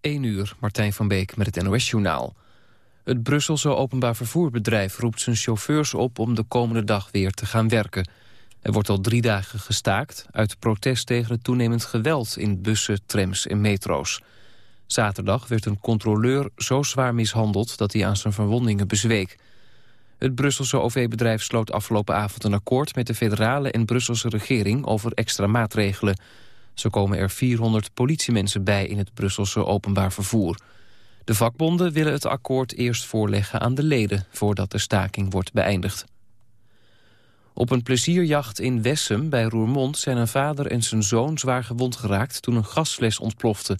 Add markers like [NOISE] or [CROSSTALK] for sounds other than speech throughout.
1 uur, Martijn van Beek met het NOS-journaal. Het Brusselse openbaar vervoerbedrijf roept zijn chauffeurs op... om de komende dag weer te gaan werken. Er wordt al drie dagen gestaakt... uit protest tegen het toenemend geweld in bussen, trams en metro's. Zaterdag werd een controleur zo zwaar mishandeld... dat hij aan zijn verwondingen bezweek. Het Brusselse OV-bedrijf sloot afgelopen avond een akkoord... met de federale en Brusselse regering over extra maatregelen... Zo komen er 400 politiemensen bij in het Brusselse openbaar vervoer. De vakbonden willen het akkoord eerst voorleggen aan de leden... voordat de staking wordt beëindigd. Op een plezierjacht in Wessem bij Roermond zijn een vader en zijn zoon zwaar gewond geraakt toen een gasfles ontplofte.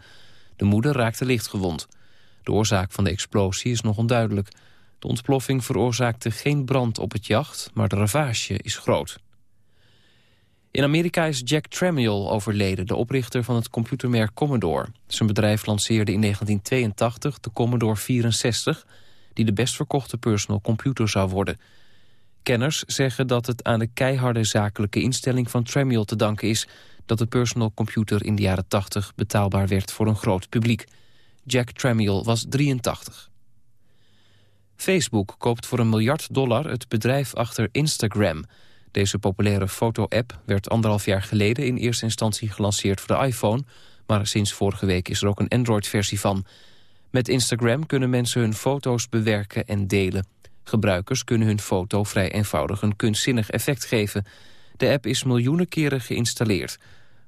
De moeder raakte licht gewond. De oorzaak van de explosie is nog onduidelijk. De ontploffing veroorzaakte geen brand op het jacht, maar de ravage is groot. In Amerika is Jack Tramiel overleden, de oprichter van het computermerk Commodore. Zijn bedrijf lanceerde in 1982 de Commodore 64... die de best verkochte personal computer zou worden. Kenners zeggen dat het aan de keiharde zakelijke instelling van Tramiel te danken is... dat de personal computer in de jaren 80 betaalbaar werd voor een groot publiek. Jack Tramiel was 83. Facebook koopt voor een miljard dollar het bedrijf achter Instagram... Deze populaire foto-app werd anderhalf jaar geleden in eerste instantie gelanceerd voor de iPhone, maar sinds vorige week is er ook een Android-versie van. Met Instagram kunnen mensen hun foto's bewerken en delen. Gebruikers kunnen hun foto vrij eenvoudig een kunstzinnig effect geven. De app is miljoenen keren geïnstalleerd.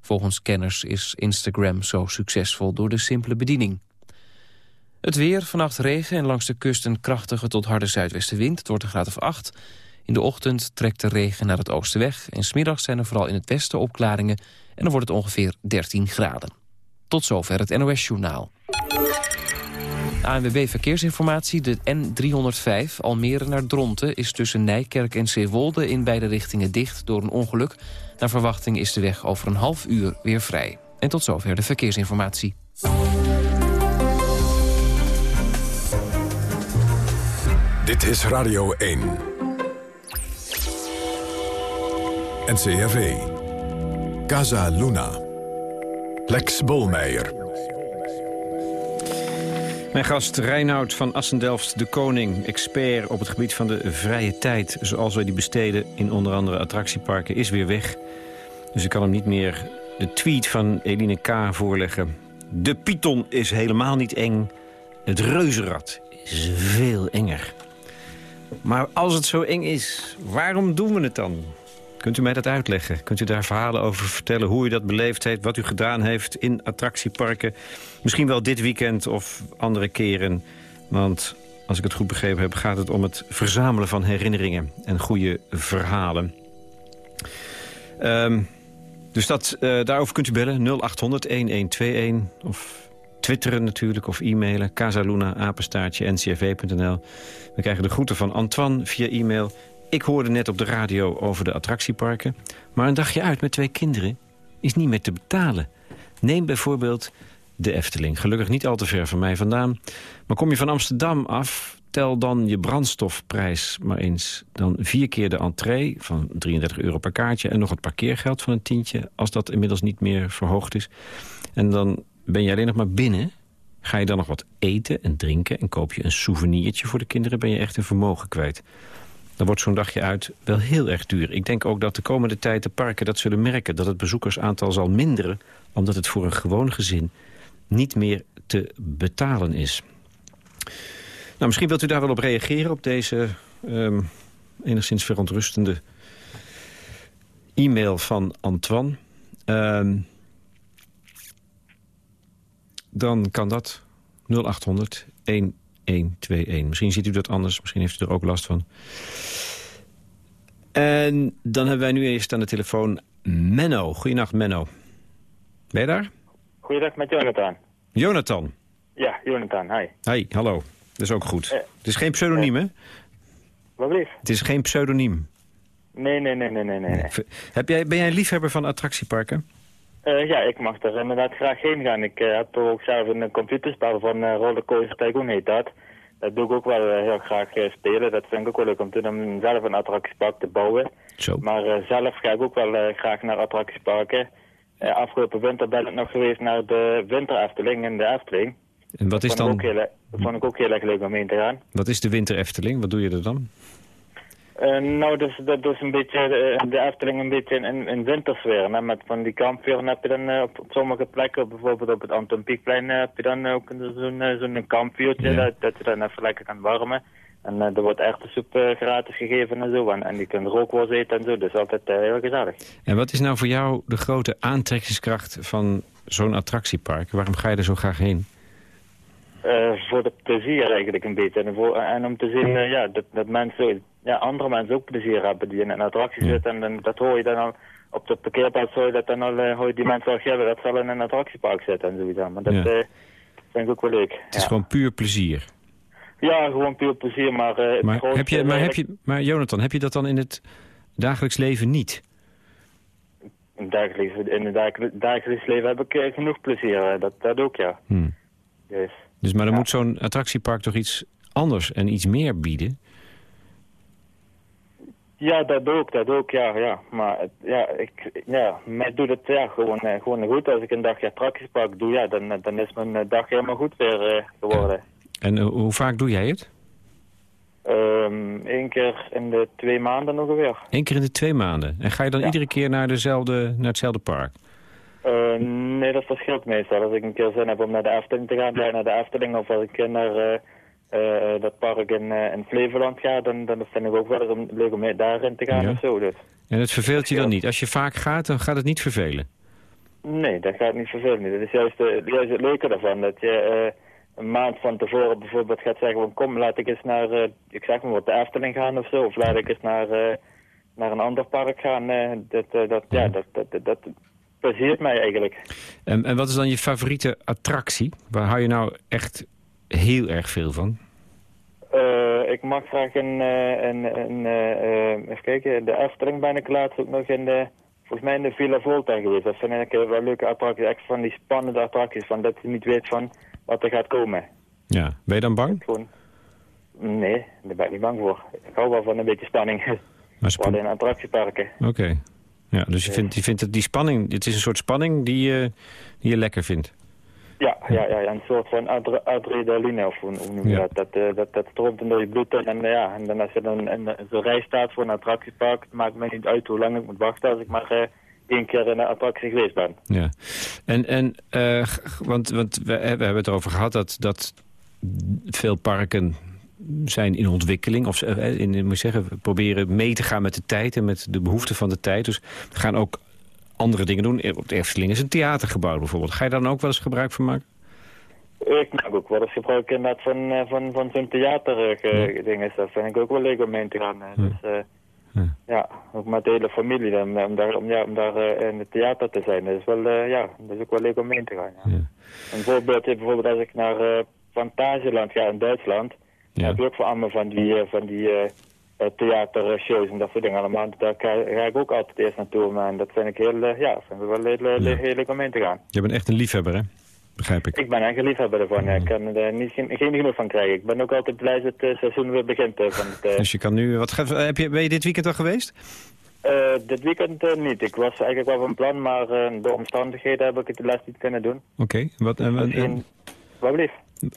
Volgens kenners is Instagram zo succesvol door de simpele bediening. Het weer, vannacht regen en langs de kust een krachtige tot harde zuidwestenwind. Het wordt een graad of 8. In de ochtend trekt de regen naar het oosten weg... en smiddags zijn er vooral in het westen opklaringen... en dan wordt het ongeveer 13 graden. Tot zover het NOS-journaal. ANWB Verkeersinformatie, de N305 Almere naar Dronten... is tussen Nijkerk en Zeewolde in beide richtingen dicht door een ongeluk. Naar verwachting is de weg over een half uur weer vrij. En tot zover de verkeersinformatie. Dit is Radio 1. NCRV. Casa Luna. Lex Bolmeijer. Mijn gast Reinoud van Assendelft de Koning, expert op het gebied van de vrije tijd... zoals wij die besteden in onder andere attractieparken, is weer weg. Dus ik kan hem niet meer de tweet van Eline K. voorleggen. De Python is helemaal niet eng. Het reuzenrad is veel enger. Maar als het zo eng is, waarom doen we het dan? Kunt u mij dat uitleggen? Kunt u daar verhalen over vertellen? Hoe u dat beleefd heeft, wat u gedaan heeft in attractieparken? Misschien wel dit weekend of andere keren. Want als ik het goed begrepen heb, gaat het om het verzamelen van herinneringen en goede verhalen. Um, dus dat, uh, daarover kunt u bellen, 0800-1121 of twitteren natuurlijk of e-mailen. Casaluna, apenstaartje. We krijgen de groeten van Antoine via e-mail. Ik hoorde net op de radio over de attractieparken. Maar een dagje uit met twee kinderen is niet meer te betalen. Neem bijvoorbeeld de Efteling. Gelukkig niet al te ver van mij vandaan. Maar kom je van Amsterdam af, tel dan je brandstofprijs maar eens. Dan vier keer de entree van 33 euro per kaartje... en nog het parkeergeld van een tientje, als dat inmiddels niet meer verhoogd is. En dan ben je alleen nog maar binnen. Ga je dan nog wat eten en drinken en koop je een souvenirtje voor de kinderen... ben je echt een vermogen kwijt dan wordt zo'n dagje uit wel heel erg duur. Ik denk ook dat de komende tijd de parken dat zullen merken... dat het bezoekersaantal zal minderen... omdat het voor een gewoon gezin niet meer te betalen is. Nou, misschien wilt u daar wel op reageren... op deze um, enigszins verontrustende e-mail van Antoine. Um, dan kan dat 0800 1 121. Misschien ziet u dat anders, misschien heeft u er ook last van. En dan hebben wij nu eerst aan de telefoon Menno. Goedenacht, Menno. Ben je daar? Goeiedag, met Jonathan. Jonathan? Ja, Jonathan, hi. Hi, hallo. Dat is ook goed. Eh, het is geen pseudoniem, eh, hè? Wat blieft? Het is geen pseudoniem. Nee, nee, nee, nee, nee. nee. Heb jij, ben jij een liefhebber van attractieparken? Uh, ja, ik mag er inderdaad graag heen gaan. Ik uh, heb ook zelf een computerspel van uh, Rollercoaster Tycoon heet dat. Dat doe ik ook wel heel graag spelen. Dat vind ik ook wel leuk om te doen, om zelf een attractiepark te bouwen. Zo. Maar zelf ga ik ook wel graag naar attractieparken. afgelopen winter ben ik nog geweest naar de winter Efteling in de Efteling. En wat is vond ik dan... ook heel, dat vond ik ook heel erg leuk om heen te gaan. Wat is de winter Efteling? Wat doe je er dan? Eh, nou, dus, dat is een beetje eh, de Efteling een beetje in, in, in wintersfeer. Hè? Met van die kampvuren heb je dan eh, op, op sommige plekken, bijvoorbeeld op het Anton Pieckplein, heb je dan ook zo'n zo'n kampvuurtje, Ja. dat, dat je dan even lekker kan warmen. En er wordt erwtensoep eh gratis gegeven en zo. En, en die kunt rookworst eten en zo, dus altijd heel gezellig. En wat is nou voor jou de grote aantrekkingskracht van zo'n attractiepark? Waarom ga je er zo graag heen? Eh, voor het plezier eigenlijk een beetje. En, voor, en om te zien eh, ja, dat, dat mensen, ja, andere mensen ook plezier hebben die in een attractie zitten. En dan, dat hoor je dan al op de parkeerplaats hoor je dat dan al, eh, hoor je die mensen al gillen dat ze al in een attractiepark zitten en zoiets. Maar dat Ja. vind ik ook wel leuk. Het is ja. gewoon puur plezier. ja, gewoon puur plezier, maar... Maar, heb je, maar, heb je, maar Jonathan, heb je dat dan in het dagelijks leven niet? In het dagelijks, in het dagelijks, dagelijks leven heb ik genoeg plezier, dat, dat ook ja. Hm. Dus. Dus, maar dan Ja. moet zo'n attractiepark toch iets anders en iets meer bieden? Ja, dat ook, dat ook, ja, ja. Maar ja, ik, ja, mij doet het ja, gewoon, eh, gewoon goed. Als ik een dagje attractiepark doe, ja, dan, dan is mijn eh, dag helemaal goed weer eh, geworden. En eh, hoe vaak doe jij het? Eén Eén keer in de twee maanden ongeveer. Eén keer in de twee maanden. En ga je dan Ja. iedere keer naar, dezelfde, naar hetzelfde park? Eh, nee, dat verschilt meestal. Als ik een keer zin heb om naar de Efteling te gaan, ga ik naar de Efteling. Of als ik naar eh, eh, dat park in, in Flevoland ga, dan, dan vind ik ook wel om, leuk om daarin te gaan Ja. of zo. Dus. En het verveelt je dan niet? Als je vaak gaat, dan gaat het niet vervelen? Nee, dat gaat niet vervelend. Dat is juist, juist het leuke daarvan. Dat je een maand van tevoren bijvoorbeeld gaat zeggen van kom, laat ik eens naar, ik zeg maar wat, de Efteling gaan of zo. Of laat ik eens naar, naar een ander park gaan. eh, dat, dat, ja, dat, dat, dat pleziert mij eigenlijk. En, en wat is dan je favoriete attractie? Waar hou je nou echt heel erg veel van? Eh, ik mag graag een, eh, een, een eh, even kijken, de Efteling ben ik laatst ook nog in de, volgens mij in de Villa Volta geweest. Dat vind ik eh, wel leuke attracties, echt van die spannende attracties, van dat je niet weet van wat er gaat komen. Ja. Ben je dan bang? Gewoon, nee, daar ben ik niet bang voor. Ik hou wel van een beetje spanning, Maar vooral [LAUGHS] in attractieparken. Oké. Ja, dus je vindt, je vindt dat die spanning, het is een soort spanning die je, die je lekker vindt. Ja, ja, ja, een soort van adre- adrenaline, of hoe, noem je Ja. dat? Dat, eh, dat? Dat stroomt door je bloed en, en, ja, en dan als je dan in zo'n rij staat voor een attractiepark, het maakt mij niet uit hoe lang ik moet wachten als ik maar eh, één keer in een attractie geweest ben. Ja. En, en eh, want, want we, we hebben het erover gehad dat, dat veel parken zijn in ontwikkeling. Of ze- eh, in, moet zeggen, we proberen mee te gaan met de tijd en met de behoeften van de tijd. Dus we gaan ook andere dingen doen. Op de Efteling is een theater gebouwd bijvoorbeeld. Ga je daar dan ook wel eens gebruik van maken? Ik maak ook wel eens gebruik inderdaad van, eh, van, van zo'n theaterdingen. Dat vind ik ook wel leuk om heen te gaan. eh. Dus eh, Ja. ja, ook met de hele familie dan, eh, om daar, om, ja, om daar eh, in het theater te zijn. Dat is, wel, eh, ja, dat is ook wel leuk om heen te gaan. Ja. Ja. Een voorbeeldje bijvoorbeeld als ik naar eh Fantasieland ga in Duitsland. Ja. Heb je ook voor allemaal van die, eh, van die eh, eh, theatershows en dat soort dingen allemaal. Daar ga, ik ook altijd eerst naartoe. Maar dat vind ik heel, ja, vind ik wel heel, heel, Ja. heel leuk om heen te gaan. Je bent echt een liefhebber, hè? Begrijp ik. Ik ben echt een liefhebber ervan. ja. Ik kan er niet, geen, geen genoeg van krijgen. Ik ben ook altijd blij dat het seizoen weer begint. van het, Dus je kan nu... Wat, heb je, ben je dit weekend al geweest? dit weekend niet. Ik was eigenlijk wel van plan, maar eh, door omstandigheden heb ik het helaas niet kunnen doen. Oké. Wat, en, wat- en- Misschien... Wat?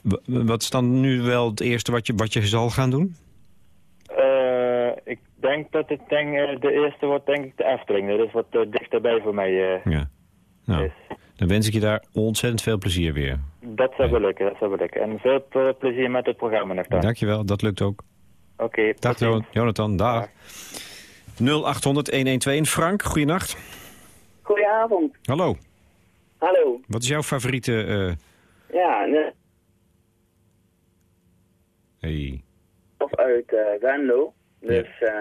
Wa- wat is dan nu wel het eerste wat je, wat je zal gaan doen? Eh, ik denk dat het denk, eh, de eerste wordt denk ik de Efteling. Dat is wat eh, dichterbij voor mij. eh Ja. Nou, is. dan wens ik je daar ontzettend veel plezier weer. Dat zou wel lukken, dat zou wel lukken. En veel plezier met het programma nog dan. Dankjewel, dat lukt ook. Oké, Dag ziens. Jo- Jonathan, dag. 0800-1121. Frank, goeienacht. Goedenavond. Hallo, Hallo. wat is jouw favoriete... eh, Ja, ne- Hey. of uit eh Venlo. Dus eh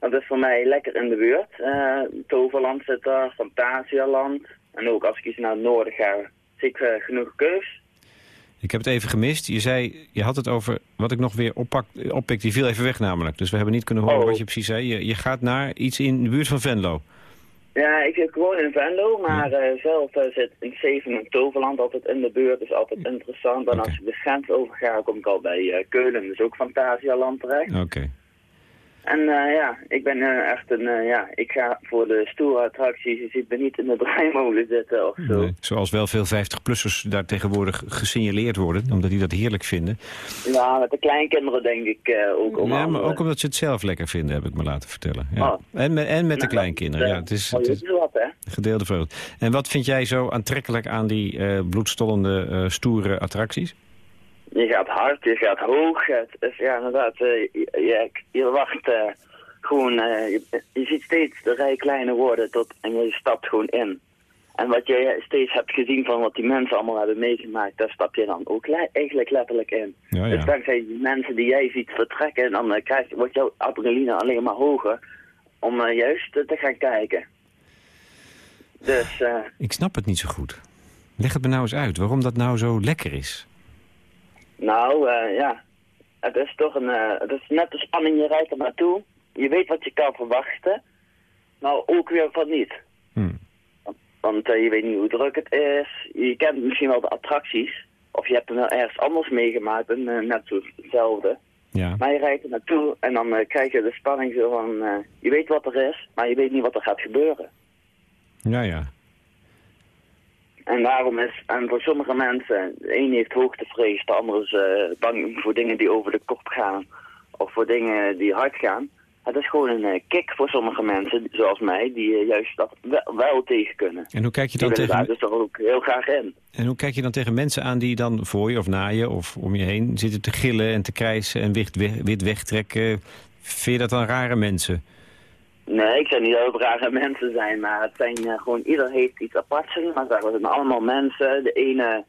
dat is voor mij lekker in de buurt. Eh, Toverland zit daar, Fantasialand. En ook als ik iets naar het noorden ga, zie ik genoeg keus. Ik heb het even gemist. Je zei, je had het over wat ik nog weer oppak, oppik. Die viel even weg namelijk. Dus we hebben niet kunnen horen Oh. wat je precies zei. Je, je gaat naar iets in de buurt van Venlo. Ja, ik gewoon in Venlo, maar eh, zelf eh, zit in Zeven en Toverland altijd in de buurt. is altijd interessant. En als ik de grens over ga, kom ik al bij eh, Keulen. Dus ook Fantasialand terecht. Oké. En uh, ja, ik ben uh, echt een, uh, ja, ik ga voor de stoere attracties. Je ziet me niet in de [LAUGHS] draaimolen zitten of zo. Nee, zoals wel veel 50-plussers daar tegenwoordig gesignaleerd worden, omdat die dat heerlijk vinden. Ja, met de kleinkinderen denk ik ook. Om ja, maar ook omdat ze het zelf lekker vinden, heb ik me laten vertellen. Ja. Oh. En, met, en met de kleinkinderen, ja. Het is, het is wat, hè? gedeelde vreugde. En wat vind jij zo aantrekkelijk aan die bloedstollende, stoere attracties? Je gaat hard, je gaat hoog. Het is, ja, inderdaad, uh, je, je, wacht uh, gewoon, uh, je, je, ziet steeds de rij kleiner worden tot, en je stapt gewoon in. En wat je steeds hebt gezien van wat die mensen allemaal hebben meegemaakt, daar stap je dan ook le eigenlijk letterlijk in. Ja, ja. Dus dankzij die mensen die jij ziet vertrekken, dan krijg, wordt jouw adrenaline alleen maar hoger om juist te gaan kijken. Dus, Ik snap het niet zo goed. Leg het me nou eens uit, waarom dat nou zo lekker is. Nou, uh, ja. Het is toch een... Uh, het is net de spanning, je rijdt er naartoe. Je weet wat je kan verwachten. Maar ook weer van niet. Hmm. Want uh, je weet niet hoe druk het is. Je kent misschien wel de attracties. Of je hebt er ergens anders meegemaakt en net zo hetzelfde. Ja. Maar je rijdt er naartoe en dan krijg je de spanning zo van... je weet wat er is, maar je weet niet wat er gaat gebeuren. Ja, ja. En daarom is, en voor sommige mensen, de een heeft hoogtevrees, de ander is uh, bang voor dingen die over de kop gaan. Of voor dingen die hard gaan. Het is gewoon een uh, kick voor sommige mensen, zoals mij, die uh, juist dat wel, wel, tegen kunnen. En hoe kijk je dan die tegen... daar dus ook heel graag in. En hoe kijk je dan tegen mensen aan die dan voor je of na je of om je heen zitten te gillen en te krijsen en wit, wit wegtrekken? Vind je dat dan rare mensen? Nee, ik zeg niet dat het rare mensen zijn, maar het zijn uh, gewoon, ieder heeft iets aparts maar het zijn allemaal mensen. De ene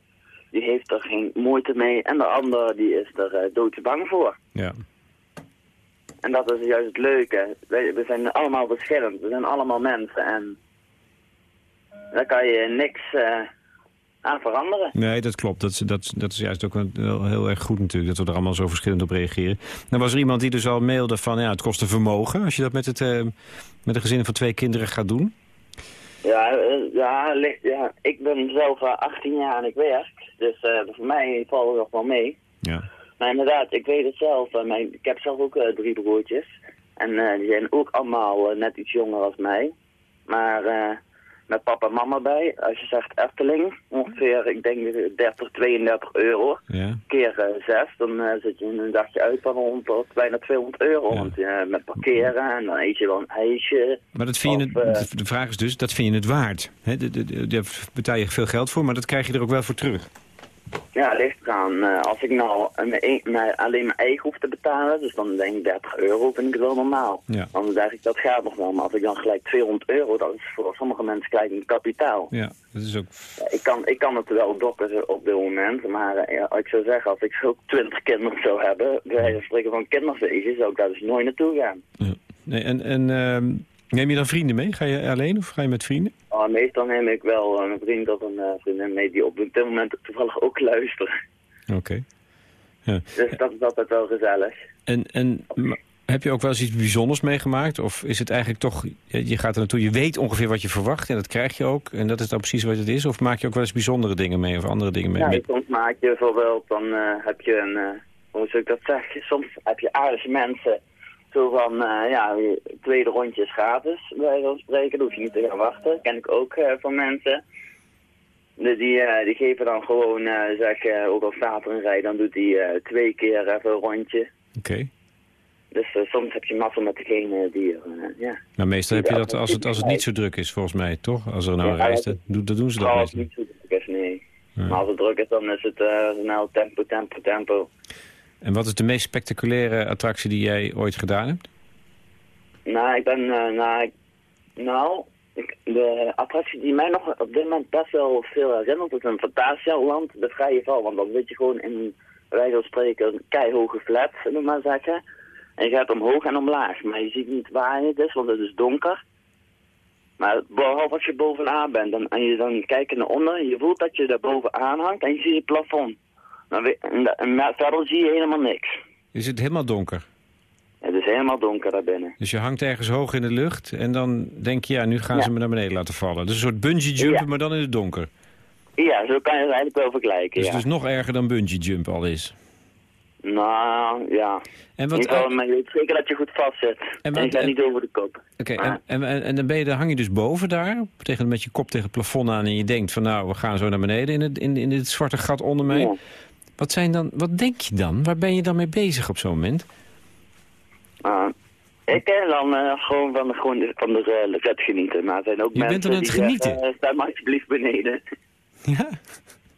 die heeft er geen moeite mee en de andere die is er uh, doodsbang voor. Ja. En dat is juist het leuke. We, we zijn allemaal verschillend, we zijn allemaal mensen en daar kan je niks... Uh, aan veranderen. Nee, dat klopt. Dat, dat, dat is juist ook heel, heel erg goed natuurlijk, dat we er allemaal zo verschillend op reageren. Dan was er iemand die dus al mailde van, ja, het kost een vermogen als je dat met, het, uh, met een gezin van twee kinderen gaat doen. Ja, uh, ja, ja, ik ben zelf 18 jaar en ik werk, dus uh, voor mij valt het nog wel mee. Ja. Maar inderdaad, ik weet het zelf. Mijn, ik heb zelf ook drie broertjes. En die zijn ook allemaal net iets jonger als mij. Maar met papa en mama bij. Als je zegt Efteling, ongeveer, ik denk 30, 32 euro. Ja. Keer uh, 6, dan uh, zit je in een dagje uit van rond tot bijna 200 euro. Want uh, met parkeren en dan eet je wel een ijsje. Maar dat vind je het, de vraag is dus, dat vind je het waard. Daar betaal je veel geld voor, maar dat krijg je er ook wel voor terug. Ja, ligt eraan. Uh, als ik nou alleen mijn eigen hoef te betalen, dus dan denk ik 30 euro, vind ik het wel normaal. Ja. Dan zeg ik, dat gaat nog wel. Maar als ik dan gelijk 200 euro, dat is voor sommige mensen gelijk een kapitaal. Ja, dat is ook... ik, kan, ik kan het wel dokken op dit moment, maar uh, ja, ik zou zeggen, als ik zo 20 kinderen zou hebben, bij spreken van kinderfeestjes, zou ik daar dus nooit naartoe gaan. Ja. Nee, en... en ehm, Neem je dan vrienden mee? Ga je alleen of ga je met vrienden? Oh, meestal neem ik wel een vriend of een uh, vriendin mee die op dit moment toevallig ook luisteren. Oké. Ja. Dus dat is altijd wel gezellig. En, en heb je ook wel eens iets bijzonders meegemaakt? Of is het eigenlijk toch, je gaat er naartoe, je weet ongeveer wat je verwacht en dat krijg je ook. En dat is dan precies wat het is? Of maak je ook wel eens bijzondere dingen mee of andere dingen mee? Ja, soms maak je bijvoorbeeld, dan uh, heb je een, uh, hoe zou ik dat zeggen? Soms heb je aardige mensen zo van, uh, ja, tweede rondje is gratis, bij zo'n spreken. Dan hoef je niet te gaan wachten. ken ik ook uh, van mensen. De, die, uh, die geven dan gewoon, zeg, ook al staat er een rij, dan doet hij twee keer even een rondje. Oké. Dus soms heb je mazzel met degene die, ja. Maar meestal heb je dat als het, als het niet zo druk is, volgens mij, toch? Als er nou een staat, dat doen ze dat meestal. niet zo druk is, nee. Maar als het druk is, dan is het snel tempo, tempo, tempo. En wat is de meest spectaculaire attractie die jij ooit gedaan hebt? Nou, ik ben... Uh, nou, nou ik, de attractie die mij nog op dit moment best wel veel herinnert... is een Fantasialand, de vrije val. Want dan zit je gewoon in, wij van spreken, een keihoge flat, zullen maar zeggen. En je gaat omhoog en omlaag. Maar je ziet niet waar het is, want het is donker. Maar behalve als je bovenaan bent en, en je dan kijkt naar onder... je voelt dat je daar bovenaan hangt en je ziet het plafond. Maar verder zie je helemaal niks. Is het helemaal donker? Het is helemaal donker daar binnen. Dus je hangt ergens hoog in de lucht en dan denk je, ja, nu gaan ze me naar beneden laten vallen. Dus een soort bungee jumpen, maar dan in het donker. Ja, zo kan je het eigenlijk wel vergelijken, Dus het is nog erger dan bungee jump al is. Nou, ja. En wat, geval, maar je weet zeker dat je goed vast zit. En En, wat- je gaat en- niet over de kop. Oké, en, en, en dan, ben je, dan hang je dus boven daar, tegen, met je kop tegen het plafond aan... en je denkt van nou, we gaan zo naar beneden in, het, in, in dit zwarte gat onder mij. Wat, zijn dan, wat denk je dan? Waar ben je dan mee bezig op zo'n moment? Ah, ik ken dan eh, gewoon van de, gewoon van de uh, red genieten. Maar er zijn ook Je bent mensen aan het die genieten? zeggen, eh, sta maar alsjeblieft beneden. [LAUGHS] Ja?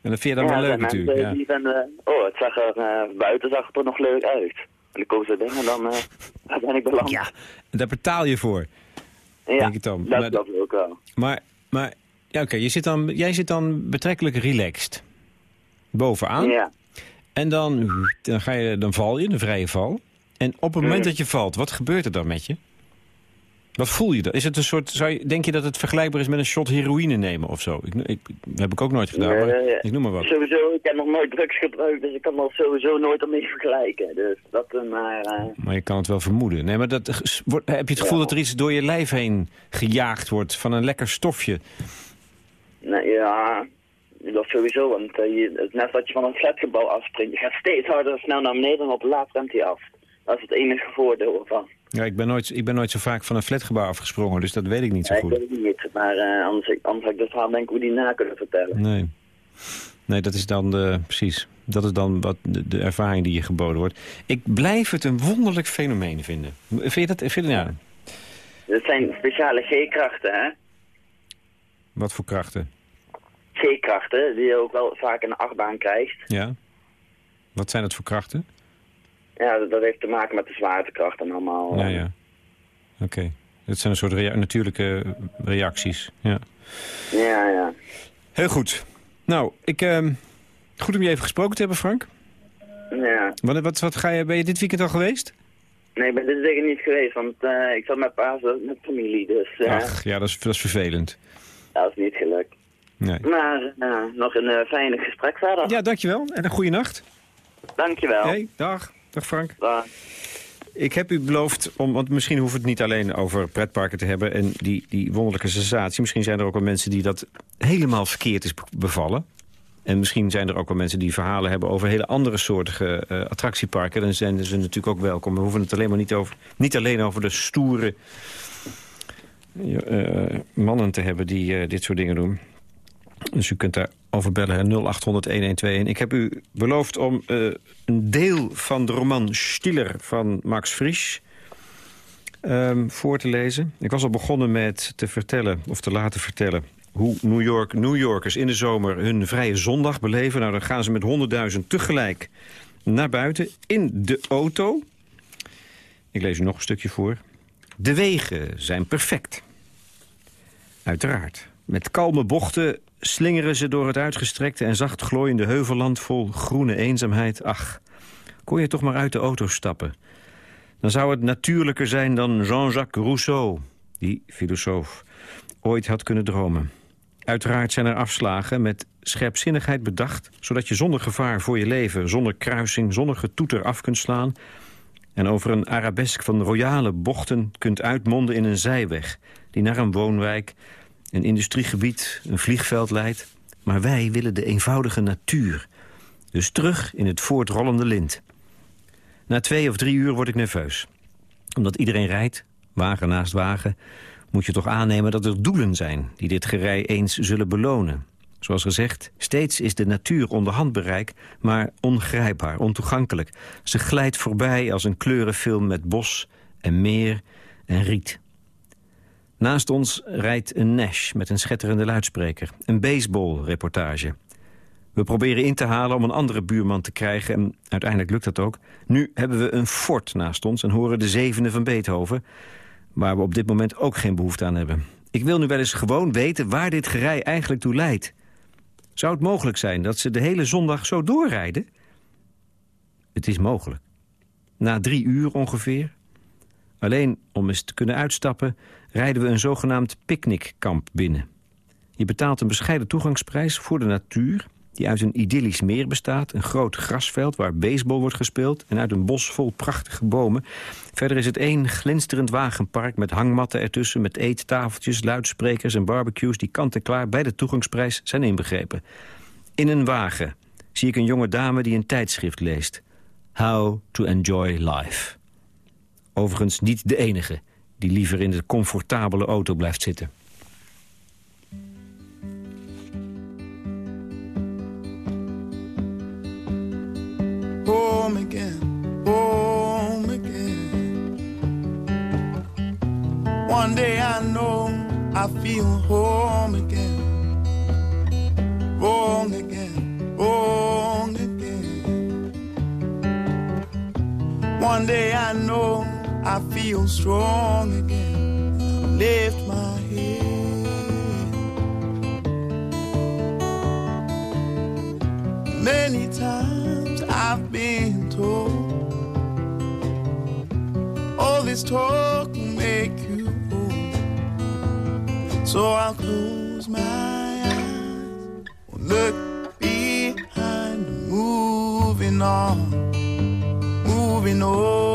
En dat vind je dan ja, wel leuk mensen natuurlijk. Ja. die oh, het zag er, buiten zag het er nog leuk uit. En dan komen ze binnen en dan [LAUGHS] daar ben ik beland. ja, en daar betaal je voor. ja denk ik dan. dat Maar- dat ook wel. Maar, maar ja, oké, je zit dan, jij zit dan betrekkelijk relaxed. Bovenaan. Ja. En dan, dan, ga je, dan val je, de vrije val. En op het moment dat je valt, wat gebeurt er dan met je? Wat voel je dan? Is het een soort, zou je, denk je dat het vergelijkbaar is met een shot heroïne nemen of zo? Ik, ik, dat heb ik ook nooit gedaan, maar ik noem maar wat. Sowieso, ik heb nog nooit drugs gebruikt, dus ik kan er sowieso nooit ermee vergelijken. Dus dat eh, maar... eh, Maar je kan het wel vermoeden. Nee, maar dat, wordt- heb je het gevoel Ja. dat er iets door je lijf heen gejaagd wordt van een lekker stofje? Nee, ja, dat sowieso. Want eh, je, net dat je van een flatgebouw afspringt. Je gaat steeds harder snel naar beneden en op laat remt hij af. Dat is het enige voordeel ervan. Ja, ik ben, nooit, ik ben nooit zo vaak van een flatgebouw afgesprongen, dus dat weet ik niet zo Ja, ik goed. weet het niet, maar eh, anders, anders had ik dat verhaal denk ik hoe die na kunnen vertellen. Nee. Nee, dat is dan de, precies. Dat is dan wat de, de ervaring die je geboden wordt. Ik blijf het een wonderlijk fenomeen vinden. Vind je dat? Vind je, ja, Dat zijn speciale G-krachten, hè? wat voor krachten? G-krachten, die je ook wel vaak in de achtbaan krijgt. Ja. Wat zijn dat voor krachten? Ja, dat, dat heeft te maken met de zwaartekracht en allemaal. Ja, ja. Oké. Het zijn een soort rea- natuurlijke reacties. Ja. Ja, ja. Heel goed. Nou, ik, ehm, goed om je even gesproken te hebben, Frank. Ja. Wat, wat, wat ga je, ben je dit weekend al geweest? Nee, ik ben dit zeker niet geweest, want eh, ik zat met paas met familie, dus eh, Ach, ja, dat is, dat is vervelend. dat is niet gelukt. Nee. Maar eh, nog een uh, fijne gesprek verder. Ja, dankjewel. En een goede nacht. Dankjewel. Hey, dag. Dag Frank. Dag. Ik heb u beloofd, om, want misschien hoeft het niet alleen over pretparken te hebben... en die, die wonderlijke sensatie. Misschien zijn er ook wel mensen die dat helemaal verkeerd is bevallen. En misschien zijn er ook wel mensen die verhalen hebben... over hele andere soortige uh, attractieparken. Dan zijn ze natuurlijk ook welkom. We hoeven het alleen maar niet, over, niet alleen over de stoere uh, mannen te hebben... die uh, dit soort dingen doen. Dus u kunt daarover bellen, 0800-1121. Ik heb u beloofd om uh, een deel van de roman Stiller van Max Frisch um, voor te lezen. Ik was al begonnen met te vertellen, of te laten vertellen... hoe New, York, New Yorkers in de zomer hun vrije zondag beleven. Nou, dan gaan ze met 100.000 tegelijk naar buiten in de auto. Ik lees u nog een stukje voor. De wegen zijn perfect. Uiteraard. Met kalme bochten slingeren ze door het uitgestrekte en zacht glooiende heuvelland vol groene eenzaamheid. Ach, kon je toch maar uit de auto stappen. Dan zou het natuurlijker zijn dan Jean-Jacques Rousseau, die filosoof, ooit had kunnen dromen. Uiteraard zijn er afslagen met scherpzinnigheid bedacht... zodat je zonder gevaar voor je leven, zonder kruising, zonder getoeter af kunt slaan... en over een arabesk van royale bochten kunt uitmonden in een zijweg... die naar een woonwijk een industriegebied, een vliegveld leidt. Maar wij willen de eenvoudige natuur. Dus terug in het voortrollende lint. Na twee of drie uur word ik nerveus. Omdat iedereen rijdt, wagen naast wagen... moet je toch aannemen dat er doelen zijn... die dit gerei eens zullen belonen. Zoals gezegd, steeds is de natuur onder handbereik... maar ongrijpbaar, ontoegankelijk. Ze glijdt voorbij als een kleurenfilm met bos en meer en riet. Naast ons rijdt een Nash met een schetterende luidspreker. Een baseballreportage. We proberen in te halen om een andere buurman te krijgen... en uiteindelijk lukt dat ook. Nu hebben we een fort naast ons en horen de zevende van Beethoven... waar we op dit moment ook geen behoefte aan hebben. Ik wil nu wel eens gewoon weten waar dit gerei eigenlijk toe leidt. Zou het mogelijk zijn dat ze de hele zondag zo doorrijden? Het is mogelijk. Na drie uur ongeveer. Alleen om eens te kunnen uitstappen rijden we een zogenaamd picknickkamp binnen. Je betaalt een bescheiden toegangsprijs voor de natuur... die uit een idyllisch meer bestaat, een groot grasveld waar baseball wordt gespeeld... en uit een bos vol prachtige bomen. Verder is het één glinsterend wagenpark met hangmatten ertussen... met eettafeltjes, luidsprekers en barbecues die kant-en-klaar... bij de toegangsprijs zijn inbegrepen. In een wagen zie ik een jonge dame die een tijdschrift leest. How to Enjoy Life. Overigens niet de enige die liever in de comfortabele auto blijft zitten. Home again, home again. One day I know I feel home again. Wrong again, wrong again. One day I know I feel strong again. Lift my head. Many times I've been told all this talk will make you old. So I'll close my eyes, look behind, moving on, moving on.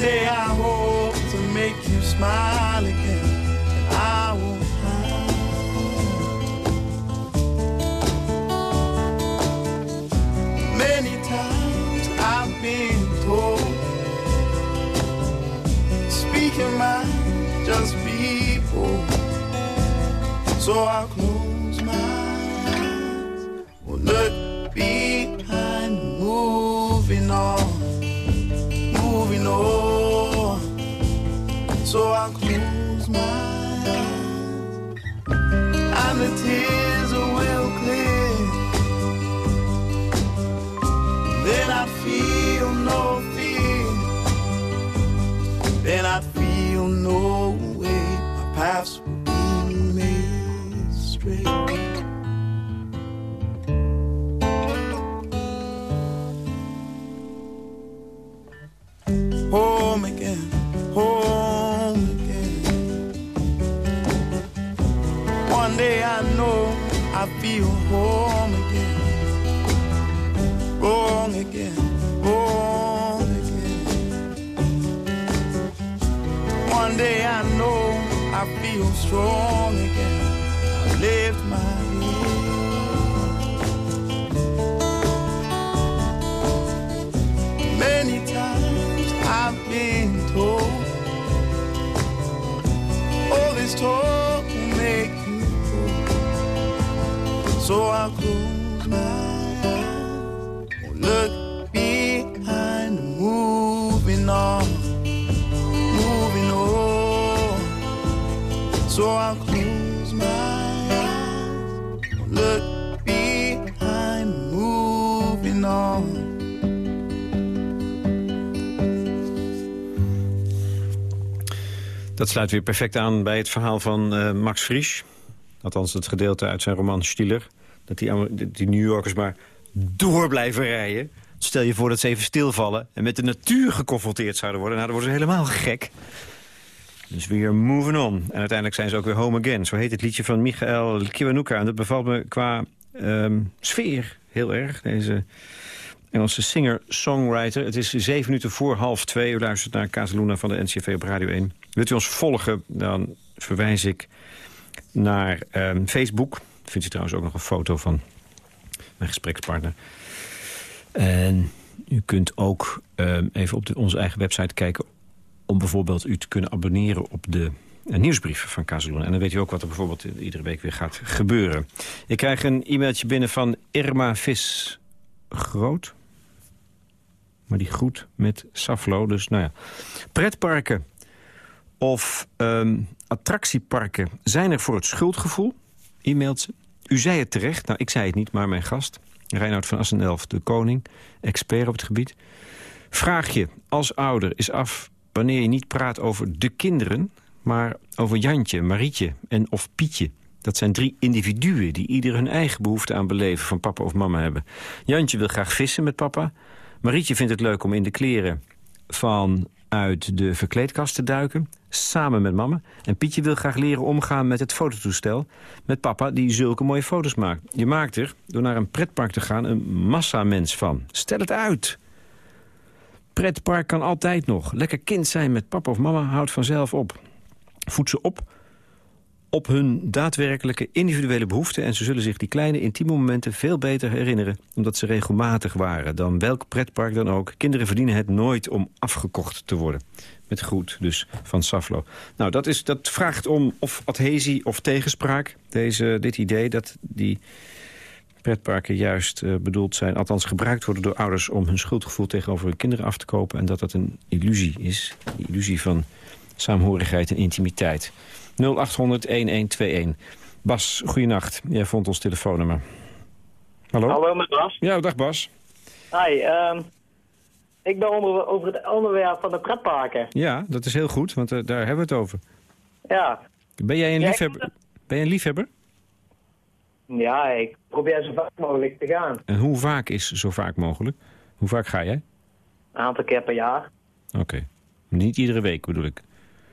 One day I hope to make you smile again. And I will hide. Many times I've been told, speaking mind, just bold. So I'll So I'll close my eyes and the tears feel strong again. I lift my head. Many times I've been told all this talk will make you old. So I'll close So I'll close my eyes, look behind, moving on. Dat sluit weer perfect aan bij het verhaal van eh, Max Frisch. Althans, het gedeelte uit zijn roman Stieler. Dat die, die New Yorkers maar door blijven rijden. Stel je voor dat ze even stilvallen en met de natuur geconfronteerd zouden worden. Nou, dan worden ze helemaal gek. Dus weer moving on. En uiteindelijk zijn ze ook weer home again. Zo heet het liedje van Michael Kiwanuka. En dat bevalt me qua ehm, sfeer heel erg. Deze Engelse singer-songwriter. Het is zeven minuten voor half twee. U luistert naar Casaluna van de NCV op Radio 1. Wilt u ons volgen, dan verwijs ik naar ehm, Facebook. Vindt u trouwens ook nog een foto van mijn gesprekspartner. En u kunt ook ehm, even op de, onze eigen website kijken... om bijvoorbeeld u te kunnen abonneren op de eh, nieuwsbrief van Casaluna. En dan weet u ook wat er bijvoorbeeld iedere week weer gaat gebeuren. Ik krijg een e-mailtje binnen van Irma Vis Groot. Maar die groet met Saflo. Dus nou ja. Pretparken of ehm, attractieparken zijn er voor het schuldgevoel. E-mailt ze. U zei het terecht. Nou, ik zei het niet, maar mijn gast. Reinoud van Assendelf, de koning. Expert op het gebied. Vraag je als ouder is af wanneer je niet praat over de kinderen... maar over Jantje, Marietje en of Pietje. Dat zijn drie individuen die ieder hun eigen behoefte aan beleven van papa of mama hebben. Jantje wil graag vissen met papa. Marietje vindt het leuk om in de kleren vanuit de verkleedkast te duiken. Samen met mama. En Pietje wil graag leren omgaan met het fototoestel. Met papa die zulke mooie foto's maakt. Je maakt er, door naar een pretpark te gaan, een massamens van. Stel het uit. Pretpark kan altijd nog. Lekker kind zijn met papa of mama houdt vanzelf op. Voed ze op op hun daadwerkelijke individuele behoeften... en ze zullen zich die kleine intieme momenten veel beter herinneren... omdat ze regelmatig waren dan welk pretpark dan ook. Kinderen verdienen het nooit om afgekocht te worden. Met groet dus van Saflo. Nou, dat, is, dat vraagt om of adhesie of tegenspraak. Deze, dit idee dat die pretparken juist uh, bedoeld zijn... althans gebruikt worden door ouders om hun schuldgevoel tegenover hun kinderen af te kopen... en dat dat een illusie is. Een illusie van saamhorigheid en intimiteit. 0800-1121. Bas, goeienacht. Jij vond ons telefoonnummer. Hallo? Hallo, met Bas. Ja, dag Bas. Hi, um, ik ben onder, over het onderwerp van de pretparken. Ja, dat is heel goed, want uh, daar hebben we het over. Ja. Ben jij een, liefhebber? Ben jij een liefhebber? Ja, ik probeer zo vaak mogelijk te gaan. En hoe vaak is zo vaak mogelijk? Hoe vaak ga jij? Een aantal keer per jaar. Oké. Niet iedere week bedoel ik?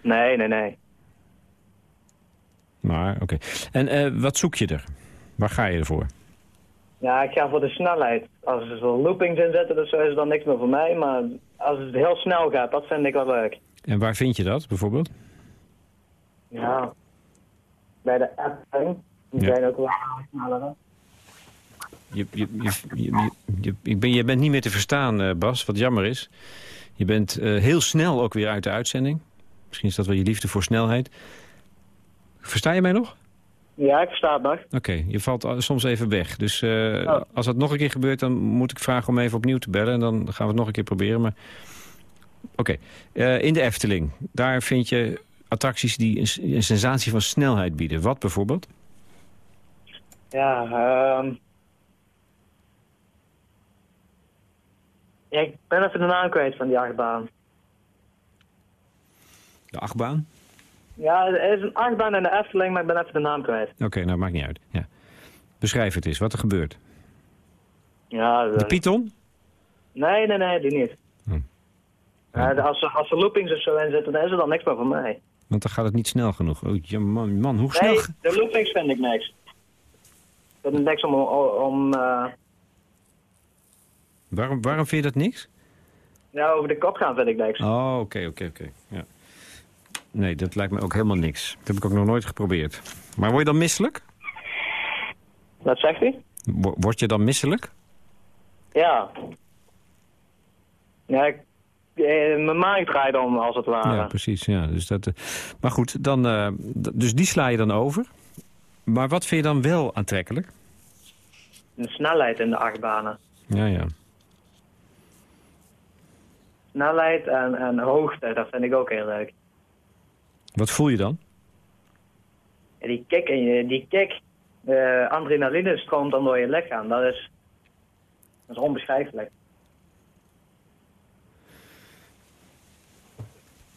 Nee, nee, nee. Maar, oké. En uh, wat zoek je er? Waar ga je ervoor? Ja, ik ga voor de snelheid. Als er zo loopings in zitten, dus is het dan niks meer voor mij. Maar als het heel snel gaat, dat vind ik wel leuk. En waar vind je dat, bijvoorbeeld? Ja, bij de app. Die zijn ook wel sneller. Je, je, je, je, je, ben, je bent niet meer te verstaan, uh, Bas, wat jammer is. Je bent uh, heel snel ook weer uit de uitzending. Misschien is dat wel je liefde voor snelheid. Versta je mij nog? Ja, ik versta het nog. Oké, je valt soms even weg. Dus uh, oh. als dat nog een keer gebeurt, dan moet ik vragen om even opnieuw te bellen. En dan gaan we het nog een keer proberen. Maar... Oké, okay. uh, in de Efteling. Daar vind je attracties die een, een, sensatie van snelheid bieden. Wat bijvoorbeeld? Ja, um... ja, ik ben even de naam kwijt van die achtbaan. De achtbaan? Ja, er is een achtbaan in de Efteling, maar ik ben even de naam kwijt. Oké, okay, nou maakt niet uit. Ja. Beschrijf het eens, wat er gebeurt. Ja, de, de Python? Nee, nee, nee, die niet. Hm. Ja, als, er, als er loopings of zo in zitten, dan is er dan niks meer voor mij. Want dan gaat het niet snel genoeg. Oh, man, man, hoe nee, snel... de loopings vind ik niks. Dat is niks om... om uh... waarom, waarom vind je dat niks? Ja, over de kop gaan vind ik niks. Oh, oké, oké, oké. Ja. Nee, dat lijkt me ook helemaal niks. Dat heb ik ook nog nooit geprobeerd. Maar word je dan misselijk? Wat zegt u? Word je dan misselijk? Ja. Ja, ik, eh, mijn maag draait om, als het ware. Ja, precies. Ja. Dus dat, uh, maar goed, dan, uh, dus die sla je dan over. Maar wat vind je dan wel aantrekkelijk? De snelheid in de achtbanen. Ja, ja. Snelheid en, en hoogte, dat vind ik ook heel leuk. Wat voel je dan? Die kick, die kick uh, adrenaline stroomt dan door je lichaam. Dat is, dat is onbeschrijfelijk.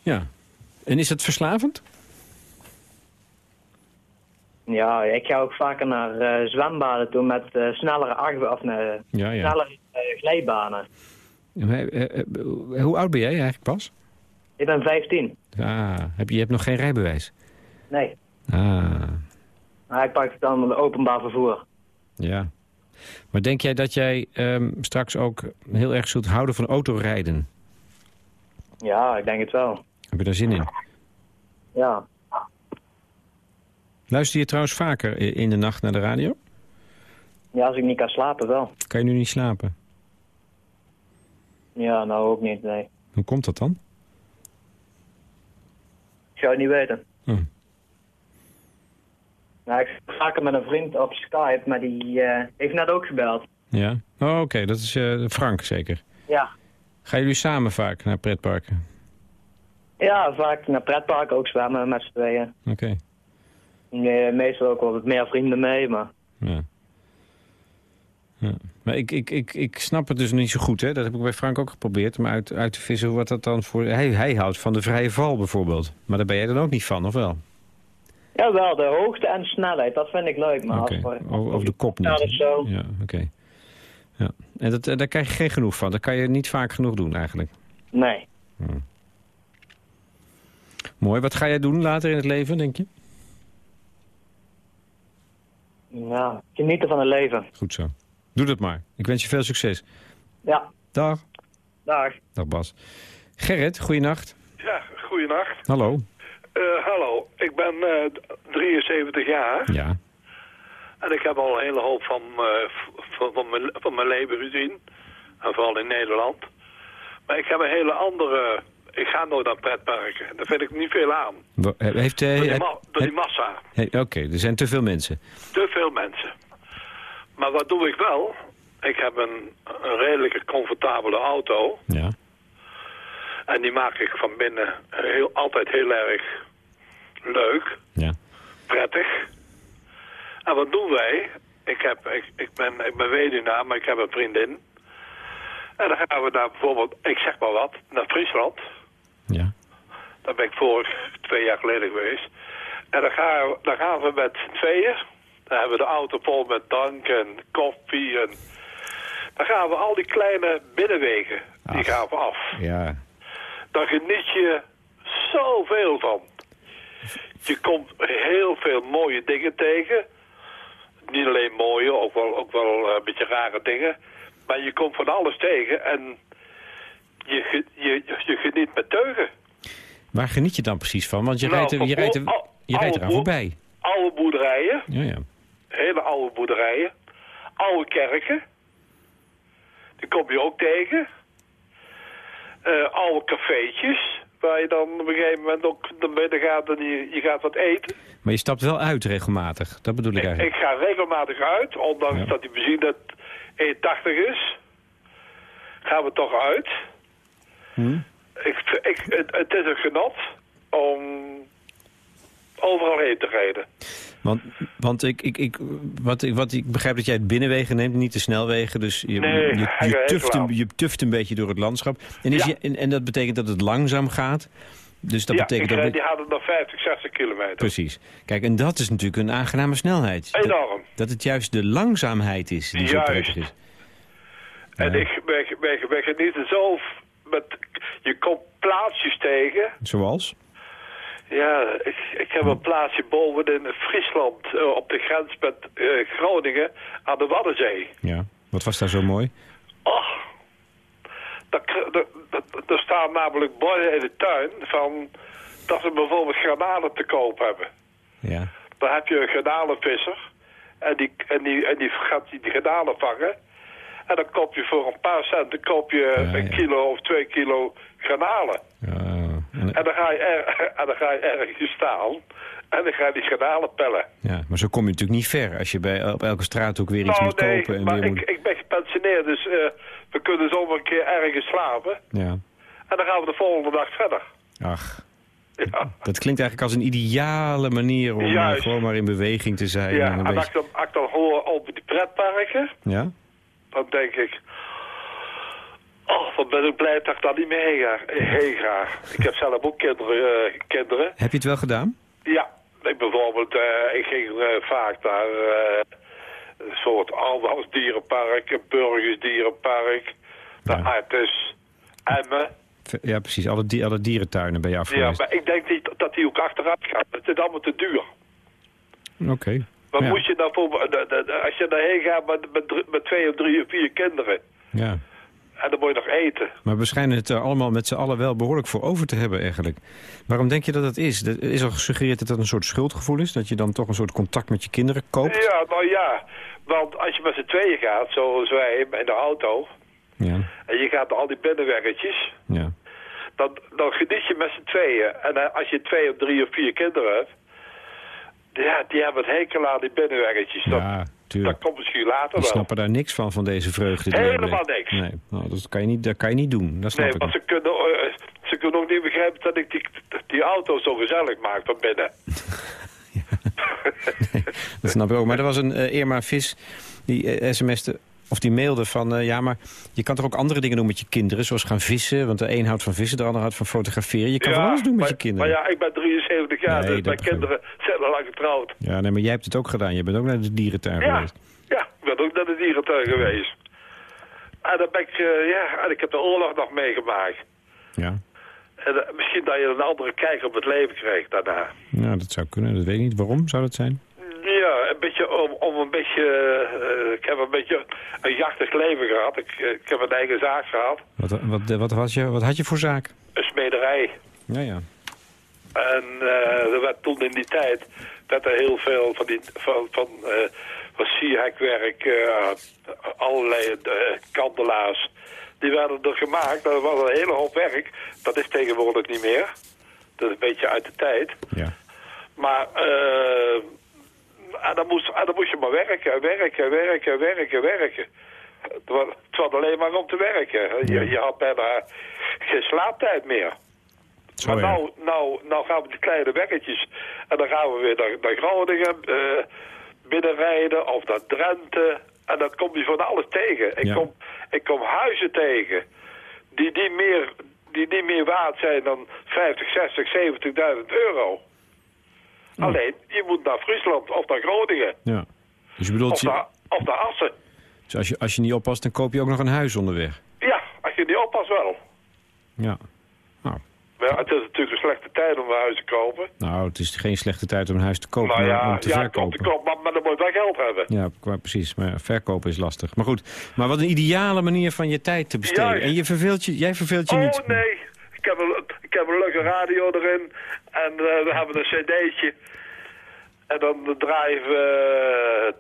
Ja. En is het verslavend? Ja, ik ga ook vaker naar uh, zwembaden toe met uh, snellere of ja, ja. snellere glijbanen. Hoe oud ben jij eigenlijk pas? Ik ben 15. Ah, heb je, je hebt nog geen rijbewijs? Nee. Ah. Maar ik pak dan de openbaar vervoer. Ja. Maar denk jij dat jij um, straks ook heel erg zult houden van autorijden? Ja, ik denk het wel. Heb je daar zin in? Ja. Luister je trouwens vaker in de nacht naar de radio? Ja, als ik niet kan slapen wel. Kan je nu niet slapen? Ja, nou ook niet, nee. Hoe komt dat dan? Ik zou het niet weten. Hm. Nou, ik vaker met een vriend op Skype, maar die uh, heeft net ook gebeld. Ja? Oh, oké. Okay. Dat is uh, Frank zeker? Ja. Gaan jullie samen vaak naar pretparken? Ja, vaak naar pretparken ook zwemmen met z'n tweeën. Oké. Okay. Nee, meestal ook wel wat meer vrienden mee, maar... Ja. ja. Maar ik, ik, ik, ik snap het dus niet zo goed, hè. Dat heb ik bij Frank ook geprobeerd, om uit, uit te vissen wat dat dan voor... Hij, hij houdt van de vrije val bijvoorbeeld. Maar daar ben jij dan ook niet van, of wel? Ja, wel. De hoogte en snelheid, dat vind ik leuk. Maar okay. als over de kop niet. Zo. Ja, oké. Ja. En dat, eh, daar krijg je geen genoeg van. Dat kan je niet vaak genoeg doen eigenlijk. Nee. Mooi. Wat ga jij doen later in het leven, denk je? Ja, genieten van het leven. Goed zo. Doe dat maar. Ik wens je veel succes. Ja, Dag. dag. Dag Bas. Gerrit, goeienacht. Ja, goeienacht. Hallo. Eh, hallo, ik ben eh, 73 jaar Ja. en ik heb al een hele hoop van, eh, van, van, mijn, van mijn leven gezien. En vooral in Nederland. Maar ik heb een hele andere... Ik ga nooit naar pretparken. Daar vind ik niet veel aan. Heeft, eh, Door die, heb- ma- door die heb- massa. hey, Oké, er zijn te veel mensen. Te veel mensen. Maar wat doe ik wel? Ik heb een, een redelijke comfortabele auto. Ja. En die maak ik van binnen heel, altijd heel erg leuk. Ja. prettig. En wat doen wij? Ik, heb, ik, ik, ben, ik ben weduwnaar, maar ik heb een vriendin. En dan gaan we naar bijvoorbeeld, ik zeg maar wat, naar Friesland. Ja. Daar ben ik vorig [LAUGHS] twee jaar geleden geweest. En dan gaan, we, dan gaan we met z'n tweeën. Dan hebben we de auto vol met drank en koffie. En dan gaan we al die kleine binnenwegen, die gaan we af. Ja. Daar geniet je zoveel van. Je komt heel veel mooie dingen tegen. Niet alleen mooie, ook wel, ook wel eh, een beetje rare dingen. Maar je komt van alles tegen en je, je, je geniet met teugen. Waar geniet je dan precies van? Want je Nou, rijdt, er, je rijdt, er, al- je rijdt eraan voorbij. Oude boerderijen, Ja, ja. hele oude boerderijen. Oude kerken. Die kom je ook tegen. Eh, oude cafeetjes. Waar je dan op een gegeven moment ook naar binnen gaat en je, je gaat wat eten. Maar je stapt wel uit regelmatig. Dat bedoel ik Ik, ik eigenlijk. ga regelmatig uit, ondanks Ja. dat die benzine 1,80 is. Gaan we toch uit. Hm? Ik, ik, het, het is een genot om overal heen te rijden. Want, want ik, ik, ik, wat, ik- wat, ik begrijp dat jij het binnenwegen neemt, niet de snelwegen. Dus je, Nee, je, tuft een, je tuft een beetje door het landschap. En, is Ja. je, en, en dat betekent dat het langzaam gaat. Dus dat ja, betekent ik rijd, die hadden nog 50, 60 kilometer. Precies. Kijk, en dat is natuurlijk een aangename snelheid. Dat, Enorm. dat het juist de langzaamheid is die zo prettig is. En Ja. ik ben, ben genieten zo met... Je komt plaatsjes tegen. Zoals? Ja, ik, ik heb een plaatsje boven in Friesland, eh, op de grens met eh, Groningen, aan de Waddenzee. Ja. Wat was daar zo mooi? Oh, daar staan namelijk borden in de tuin van dat ze bijvoorbeeld granalen te koop hebben. Ja. Dan heb je een granalenvisser en die, en die, en die gaat die, die granalen vangen. En dan koop je voor een paar centen koop je Ja, een ja. kilo of twee kilo granalen. Ja. En- dan ga je, er, [LAUGHS] en dan ga je ergens staan en dan ga je die granalen pellen. ja. Maar zo kom je natuurlijk niet ver als je bij, op elke straathoek weer iets nou moet nee, kopen. En maar weer ik, moet... ik ben gepensioneerd, dus eh, we kunnen zomaar een keer ergens slapen. Ja. En dan gaan we de volgende dag verder. Ach, Ja. dat klinkt eigenlijk als een ideale manier om eh, Juist. gewoon maar in beweging te zijn. Ja, en een en als ik dan, als ik dan hoor over die pretparken, ja? Dan denk ik... Oh, wat ben ik blij dat ik daar niet mee heen ga. Heen ga. Ik heb zelf ook kinderen. eh, kinderen. Heb je het wel gedaan? Ja, ik bijvoorbeeld, eh, ik ging eh, vaak naar een soort Alvans dierenpark, een Burgers dierenpark, naar Ja. Artes, Emmen. Ja, precies. Alle, di- alle dierentuinen ben je Ja, afgeweest. maar ik denk niet dat die ook achteruit gaat. Het is allemaal te duur. Oké. Maar Ja. moet je voor, als je daarheen gaat met, met, met twee of drie of vier kinderen, Ja. en dan moet je nog eten. Maar we schijnen het er allemaal met z'n allen wel behoorlijk voor over te hebben eigenlijk. Waarom denk je dat dat is? Er is al gesuggereerd dat dat een soort schuldgevoel is? Dat je dan toch een soort contact met je kinderen koopt? Ja, nou ja. Want als je met z'n tweeën gaat, zoals wij in de auto, Ja. en je gaat al die binnenweggetjes, Ja. dan, dan geniet je met z'n tweeën. En eh, als je twee of drie of vier kinderen hebt, ja, die hebben het hekel aan die binnenweggetjes. Dat, Ja, dat komt misschien later Die wel. snappen daar niks van, van deze vreugde. die Helemaal niks. Nee, nou, dat, kan je niet, dat kan je niet doen. Dat snap Nee, ik want niet. ze kunnen, eh, ze kunnen ook niet begrijpen dat ik die, die auto zo gezellig maak van binnen. [LAUGHS] Dat snap ik ook. Maar er was een eh Irma Vis die eh, sms'te, of die mailde van... eh, ja, maar je kan toch ook andere dingen doen met je kinderen? Zoals gaan vissen, want de een houdt van vissen, de ander houdt van fotograferen. Je kan van alles doen met maar, je kinderen. Maar ja, ik ben 73 jaar, Nee, dus mijn kinderen zijn al lang getrouwd. Ja, nee, maar jij hebt het ook gedaan. Je bent ook naar de dierentuin Ja, geweest. ja, ik ben ook naar de dierentuin geweest. En dan ben ik, eh, ja, en ik heb de oorlog nog meegemaakt. Ja. En eh, misschien dat je een andere kijk op het leven krijgt daarna. Nou, dat zou kunnen. Dat weet ik niet. Waarom zou dat zijn? Ja, een beetje om, om een beetje... eh, ik heb een beetje een jachtig leven gehad. Ik, eh, ik heb een eigen zaak gehad. Wat, wat, wat, was je, wat had je voor zaak? Een smederij. Ja, ja. En eh, er werd toen in die tijd dat er heel veel van die van, van, van sierhekwerk, allerlei kandelaars, die werden er gemaakt. Dat was een hele hoop werk. Dat is tegenwoordig niet meer. Dat is een beetje uit de tijd. Ja. Maar eh, dan, moest, en dan moest je maar werken, werken, werken, werken, werken. Het was, het was alleen maar om te werken. Je, je had bijna geen slaaptijd meer. Zo, Maar nou, nou, nou gaan we die kleine weggetjes. En dan gaan we weer naar, naar Groningen eh, binnenrijden of naar Drenthe. En dan kom je van alles tegen. Ik, Ja. kom, ik kom huizen tegen die niet meer, die niet meer waard zijn dan 50, 60, 70.000 euro. Alleen, je moet naar Friesland of naar Groningen. ja. Dus je bedoelt, Of je, naar, of naar Assen. dus als, je, als je niet oppast, dan koop je ook nog een huis onderweg. Ja, als je niet oppast wel. Ja. Nou, Maar het is natuurlijk een slechte tijd om een huis te kopen. nou, het is geen slechte tijd om een huis te kopen, nou maar ja, om te ja verkopen. klopt, klopt, maar, maar dan moet je wel geld hebben. Ja, precies. Maar verkopen is lastig. Maar goed, maar wat een ideale manier van je tijd te besteden. Juist. En je verveelt je, jij verveelt je Oh niet. nee, ik heb, een, ik heb een leuke radio erin. En eh, we hebben een cd'tje. En dan draaien we,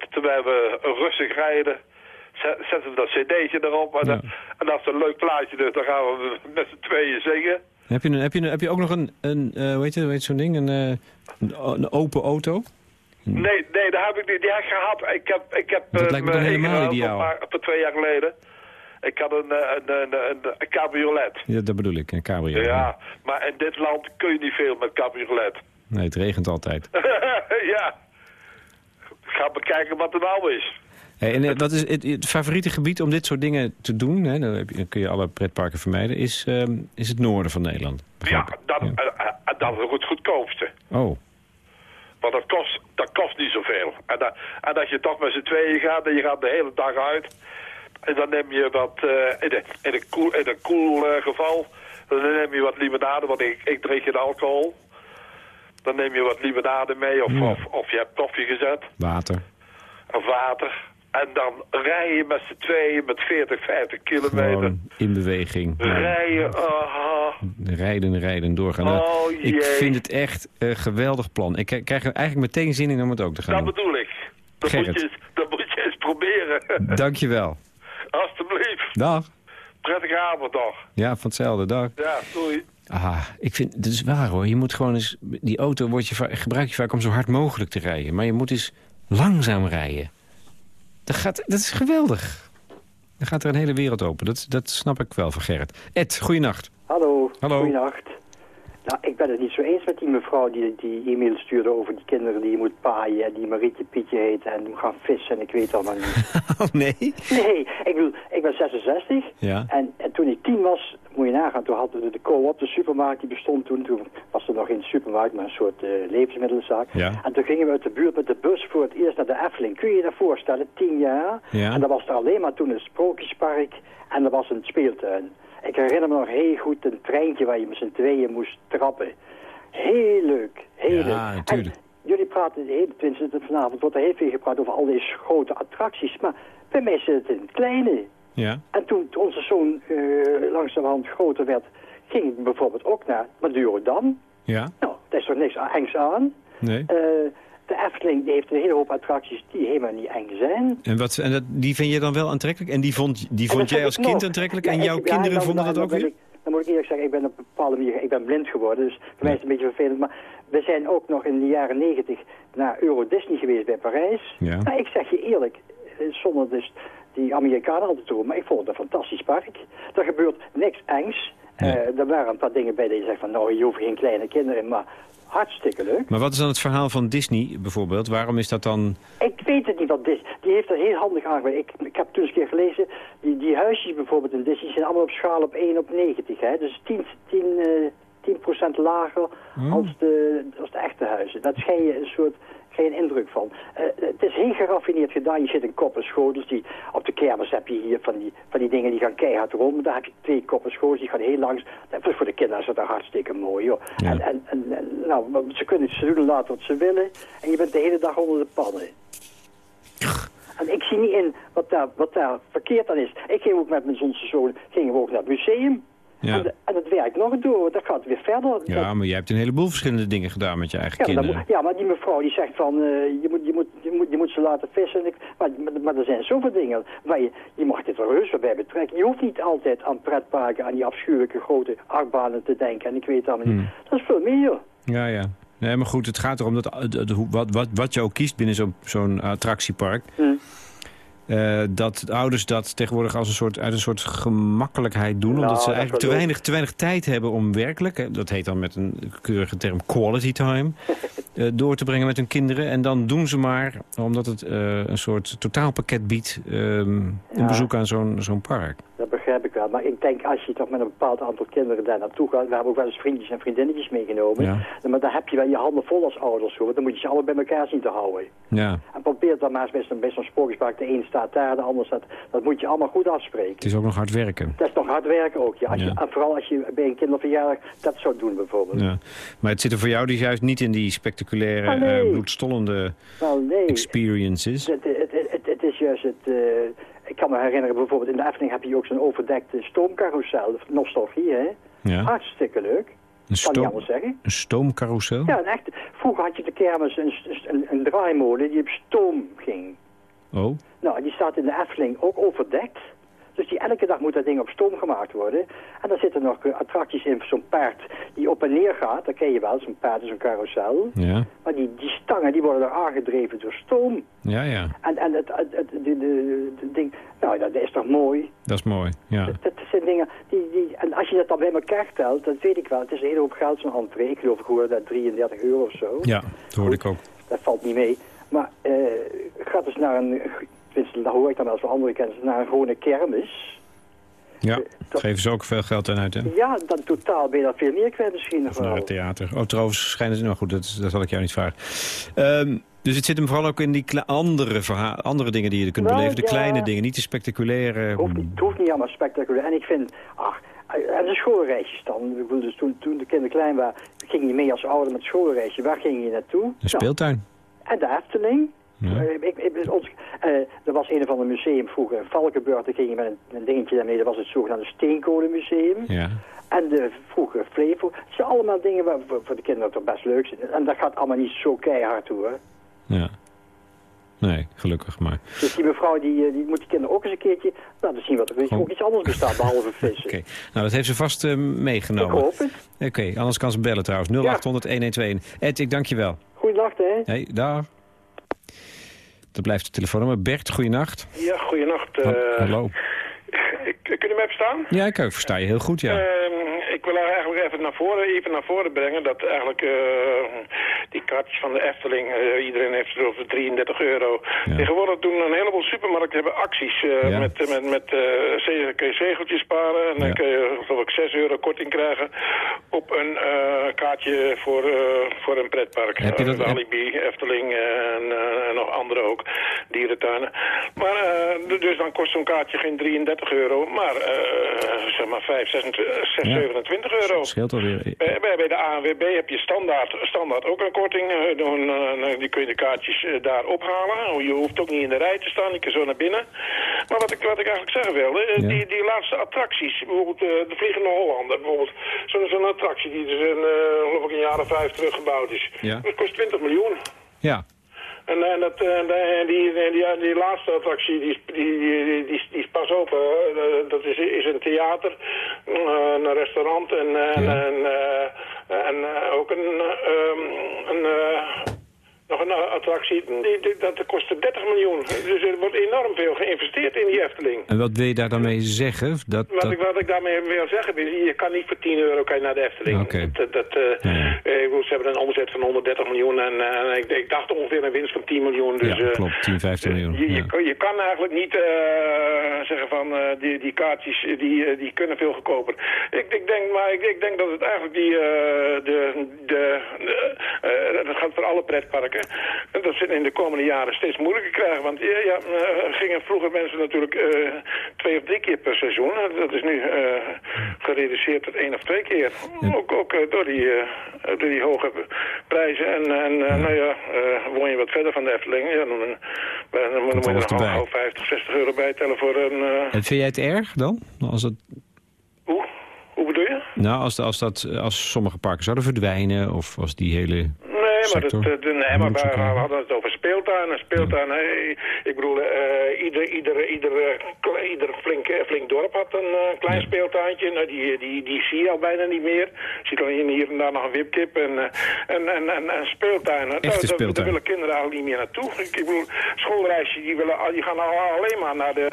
eh, terwijl we rustig rijden, zet- zetten we dat cd'tje erop. En, dan- en als het een leuk plaatje is, dan gaan we [LAUGHS] met z'n tweeën zingen. Heb, je een, heb, je een, heb je ook nog een, een eh, hoe heet het, hoe heet zo'n ding? Een, eh, een, open auto? Nee, nee, daar heb ik niet. Die heb ik gehad. Ik heb, ik heb Dat eh, lijkt me helemaal ideaal. Een paar- twee jaar geleden. Ik had een, eh, een, een, een, een cabriolet. Ja, dat bedoel ik, een cabrio. Ja, maar in dit land kun je niet veel met cabriolet. Nee, het regent altijd. [LAUGHS] ja. Ga bekijken wat er nou is. Hey, en eh, wat is het, het favoriete gebied om dit soort dingen te doen? Hè, dan, heb je, dan kun je alle pretparken vermijden. Is, ehm, is het noorden van Nederland. Ja, dat, Ja. eh, dat is het goedkoopste. Oh, Want dat kost, dat kost niet zoveel. En, dat, en als je toch met z'n tweeën gaat en je gaat de hele dag uit... en dan neem je wat, eh, in, een, in een koel, in een koel eh, geval... dan neem je wat limonade, want ik, ik drink geen alcohol. Dan neem je wat limonade mee of, Ja. of, of je hebt koffie gezet water. of water. En dan rij je met z'n tweeën met 40, 50 kilometer. Gewoon in beweging. Rijden, aha. Rijden, rijden, doorgaan. Nou, Oh, ik vind het echt een geweldig plan. Ik krijg er eigenlijk meteen zin in om het ook te gaan Dat doen. bedoel ik. Dat moet, je, eens- dat moet je eens proberen. Dankjewel. Dag. Prettige avond nog. Ja, van hetzelfde. Dag. Ja, doei. Ah, ik vind, dat is waar hoor. Je moet gewoon eens, die auto wordt je, gebruik je vaak om zo hard mogelijk te rijden. Maar je moet eens langzaam rijden. Dat, gaat, dat is geweldig. Dan gaat er een hele wereld open. Dat, dat snap ik wel van Gerrit. Ed, goeienacht. Hallo, Hallo. goeienacht. Nou, ik ben het niet zo eens met die mevrouw die die e-mail stuurde over die kinderen die je moet paaien en die Marietje Pietje heet en gaan vissen en ik weet allemaal niet. [LAUGHS] Oh nee? Nee, ik bedoel, ik ben 66 Ja. en, en toen ik tien was, moet je nagaan, toen hadden we de co-op, de supermarkt die bestond toen. Toen was er nog geen supermarkt, maar een soort eh, levensmiddelenzaak. Ja. En toen gingen we uit de buurt met de bus voor het eerst naar de Efteling. Kun je je dat voorstellen? Tien jaar. Ja. En dat was er alleen maar toen een sprookjespark en er was een speeltuin. Ik herinner me nog heel goed een treintje waar je met z'n tweeën moest trappen. Heel leuk, heel Ja, leuk. natuurlijk. Jullie praten, tenminste vanavond wordt er heel veel gepraat over al deze grote attracties. Maar bij mij zit het in het kleine. Ja. En toen onze zoon uh, langzamerhand groter werd, ging ik bijvoorbeeld ook naar Madurodam. Ja? Nou, daar is toch niks engs aan. Nee. Eh, de Efteling die heeft een hele hoop attracties die helemaal niet eng zijn. En, wat, en dat, die vind je dan wel aantrekkelijk? En die vond, die vond jij als kind nog. aantrekkelijk? Ja, en ik- jouw ja, kinderen dan- vonden dan- dat ook weer? ik- dan moet ik eerlijk zeggen, ik ben op een bepaalde manier, ik ben blind geworden, dus voor mij is het een beetje vervelend. Maar we zijn ook nog in de jaren negentig naar Euro Disney geweest bij Parijs. Ja. Nou, ik zeg je eerlijk, eh, zonder dus die Amerikanen altijd te doen, maar ik vond het een fantastisch park. Er gebeurt niks engs. Eh, er waren een paar dingen bij die je zegt van, nou, je hoeft geen kleine kinderen, maar hartstikke leuk. Maar wat is dan het verhaal van Disney bijvoorbeeld? Waarom is dat dan... Ik weet het niet wat Disney... Die heeft er heel handig aangewerkt. Ik, ik heb toen eens een keer gelezen... Die, die huisjes bijvoorbeeld in Disney zijn allemaal op schaal op 1 op 90. Hè? Dus 10, 10, eh, 10% lager als, de, als de echte huizen. Dat schijn je een soort... geen indruk van. Eh, het is heel geraffineerd gedaan. Je zit in koppen schotels. Die, op de kermis heb je hier van die, van die dingen die gaan keihard rond. Daar heb je twee koppen schotels, die gaan heel langs. Dat is voor de kinderen is dat hartstikke mooi, joh. Ja. En, en, en, nou, ze kunnen ze doen laten wat ze willen. En je bent de hele dag onder de pannen. En ik zie niet in wat daar, wat daar verkeerd aan is. Ik ging ook met mijn zonse zoon gingen we ook naar het museum. Ja. En, de- en het werkt nog door, dat gaat weer verder. Ja, maar jij hebt een heleboel verschillende dingen gedaan met je eigen Ja, kinderen. moet- ja, maar die mevrouw die zegt van, eh, je, moet, je, moet, je, moet, je moet ze laten vissen. En Ik, maar, maar, maar er zijn zoveel dingen waar je, je mag dit wel rustig bij betrekken. Je hoeft niet altijd aan pretparken, aan die afschuwelijke grote achtbanen te denken. En ik weet het allemaal niet. Dat is veel meer. Ja, ja. Nee, maar goed, het gaat erom dat wat, wat, wat je ook kiest binnen zo'n zo'n attractiepark... eh, dat de ouders dat tegenwoordig als een soort, uit een soort gemakkelijkheid doen. Nou, omdat ze eigenlijk te weinig, te weinig tijd hebben om werkelijk... hè, dat heet dan met een keurige term quality time... [LAUGHS] eh, door te brengen met hun kinderen. En dan doen ze maar, omdat het eh, een soort totaalpakket biedt... ehm, een bezoek aan zo'n zo'n park. Dat begrijp ik wel. Maar ik denk als je toch met een bepaald aantal kinderen daar naartoe gaat. We hebben ook wel eens vriendjes en vriendinnetjes meegenomen. Ja. Maar dan heb je wel je handen vol als ouders. Hoor. Want dan moet je ze allemaal bij elkaar zien te houden. Ja, En probeer dan maar eens bij zo'n- bij zo'n sprookjespark. De een staat daar, de ander staat... Dat moet je allemaal goed afspreken. het is ook nog hard werken. Dat is nog hard werken ook. Ja. Als Ja. Je, vooral als je bij een kinderverjaardag dat zou doen bijvoorbeeld. Ja. Maar het zit er voor jou dus juist niet in die spectaculaire, Ah, nee. eh, bloedstollende Wel nee, experiences. het, het, het, het, is juist het... eh, ik kan me herinneren bijvoorbeeld in de Efteling heb je ook zo'n overdekte stoomcarousel. Nostalgie hè. Ja. Hartstikke leuk. Een, stoom, zeggen. een stoomcarousel? Ja, echt. Vroeger had je de kermis een, een, een draaimolen die op stoom ging. Oh, Nou, die staat in de Efteling ook overdekt. Dus die, elke dag moet dat ding op stoom gemaakt worden. En daar zitten nog attracties in, zo'n paard die op en neer gaat. Dat ken je wel, zo'n paard is een carousel. ja. Maar die, die stangen die worden er aangedreven door stoom. Ja, ja. En, en het, het, het, de, de, de ding, nou dat is toch mooi. Dat is mooi. Ja. Dat, dat zijn dingen, die, die, en als je dat dan bij elkaar telt, dat weet ik wel. Het is een hele hoop geld zo'n entree. Ik geloof ik hoorde dat 33 euro of zo. ja, dat hoorde ik ook. Dat valt niet mee. Maar eh ga dus naar een, tenminste, dat hoor ik dan als voor andere kennis, naar een gewone kermis. Ja, toch- geven ze ook veel geld aan uit, hè? Ja, dan totaal ben je dat veel meer kwijt misschien Of naar het theater. Oh, trouwens schijnen ze... Nou goed, dat, dat zal ik jou niet vragen. Ehm, dus het zit hem vooral ook in die andere, andere dingen die je kunt Nou, beleven. De ja. kleine dingen, niet de spectaculaire... Het hoeft, niet, het hoeft niet allemaal spectaculair. En ik vind, ach, en de schoolreisjes dan. Dus toen, toen de kinderen klein waren, ging je mee als ouder met schoolreisje. Waar ging je naartoe? Een Nou, speeltuin. En de Efteling. Ja. Eh, ik, ik, ons, eh, er was een of ander museum vroeger in Valkenburg. Daar ging je met een, een dingetje daarmee. Dat was het zogenaamde Steenkolenmuseum. Ja. En de vroege Flevo. Het zijn allemaal dingen waar voor, voor de kinderen toch best leuk zijn. En dat gaat allemaal niet zo keihard hoor. Ja. Nee, gelukkig maar. Dus die mevrouw die, eh, die moet die kinderen ook eens een keertje laten zien wat er ook iets anders bestaat behalve [LAUGHS] vissen. Oké, nou dat heeft ze vast Ik meegenomen. hoop het. Oké, anders kan ze bellen trouwens. 0800 1121. Ed, ik dank je wel. Goeiedag hè. Hey, daar. Dat blijft de telefoonnummer. Bert, goeienacht. Ja, goeienacht. Ha- Hallo. [LAUGHS] ik, kun je mij verstaan? Ja, ik versta je heel goed, ja. Ik wil eigenlijk even naar voren, even naar voren brengen dat eigenlijk eh, die kaartjes van de Efteling, eh, iedereen heeft het over 33 euro. Ja. Tegenwoordig doen een heleboel supermarkten hebben acties eh, Ja. met, met, met kun je zegeltjes sparen en dan kun je geloof ik 6 euro korting krijgen op een kaartje voor, voor een pretpark. Heb je dat- Alibi, Efteling en, en nog andere ook, dierentuinen. Maar dus dan kost zo'n kaartje geen 33 euro, maar zeg maar 5, 26, 6, Ja. 27 euro. Dat scheelt alweer. Bij, bij, bij de ANWB heb je standaard, standaard ook een korting. eh, dan, eh, die kun je de kaartjes eh, daar ophalen. Je hoeft ook niet in de rij te staan, je kan zo naar binnen. Maar wat ik, wat ik eigenlijk zeggen wilde, eh, Ja. die, die laatste attracties, bijvoorbeeld eh, de Vliegende Hollander, bijvoorbeeld. Zo'n zo'n attractie die dus een, eh, geloof ik een jaar of vijf terug gebouwd is. Ja. Dat kost 20 miljoen. Ja, En, en, dat, en, en die, die, die, laatste attractie, die, die, die, die, is- pas open. Eh, dat is, is een theater, eh, een restaurant en, en, en, eh, en eh, ook een, eh, ehm, een, eh, nog een attractie. Die, die, dat kostte 30 miljoen. Dus er wordt enorm veel geïnvesteerd in die Efteling. en wat wil je daar dan mee zeggen? Dat, Wat, dat... ik, wat ik daarmee wil zeggen is, je kan niet voor 10 euro kan je naar de Efteling. Oké. Dat, dat, eh, Ja. eh, bedoel, ze hebben een omzet van 130 miljoen en, eh, ik, ik dacht ongeveer een winst van 10 miljoen. Dus, Ja, eh, klopt. 10, 15 miljoen. je, je, Ja. kan- je kan eigenlijk niet eh, zeggen van eh, die, die kaartjes eh, die, eh, die kunnen veel goedkoper. Ik, ik, denk, maar ik, ik denk dat het eigenlijk die, eh, de, de, de, eh, dat gaat voor alle pretparken. Dat ze in de komende jaren steeds moeilijker krijgen. Want ja, ja eh, gingen vroeger mensen natuurlijk eh, twee of drie keer per seizoen. Dat is nu eh, gereduceerd tot één of twee keer. Ook, ook eh, door, die, eh, door die hoge prijzen. En, en eh, nou ja, eh, woon je wat verder van de Efteling, ja, dan, dan, dan moet je er gauw 50, 60 euro bij tellen voor een... eh, En vind jij het erg dan? Als het, hoe? Hoe bedoel je? nou, als, de- als, dat, als sommige parken zouden verdwijnen of als die hele... Nee, maar, dat, eh, nee, maar Moet we, hadden het over speeltuinen. Speeltuinen, hey, ik bedoel, eh, ieder, ieder, ieder, eh, ieder flink, eh, flink dorp had een eh, klein speeltuintje. Nou, die, die, die zie je al bijna niet meer. Je ziet alleen hier en daar nog een wipkip en, eh, en, en, en, en speeltuinen. Daar- daar- speeltuin. Daar willen kinderen eigenlijk niet meer naartoe. Ik, [LAUGHS] ik bedoel, schoolreisjes, die, willen, die gaan al, alleen maar naar de,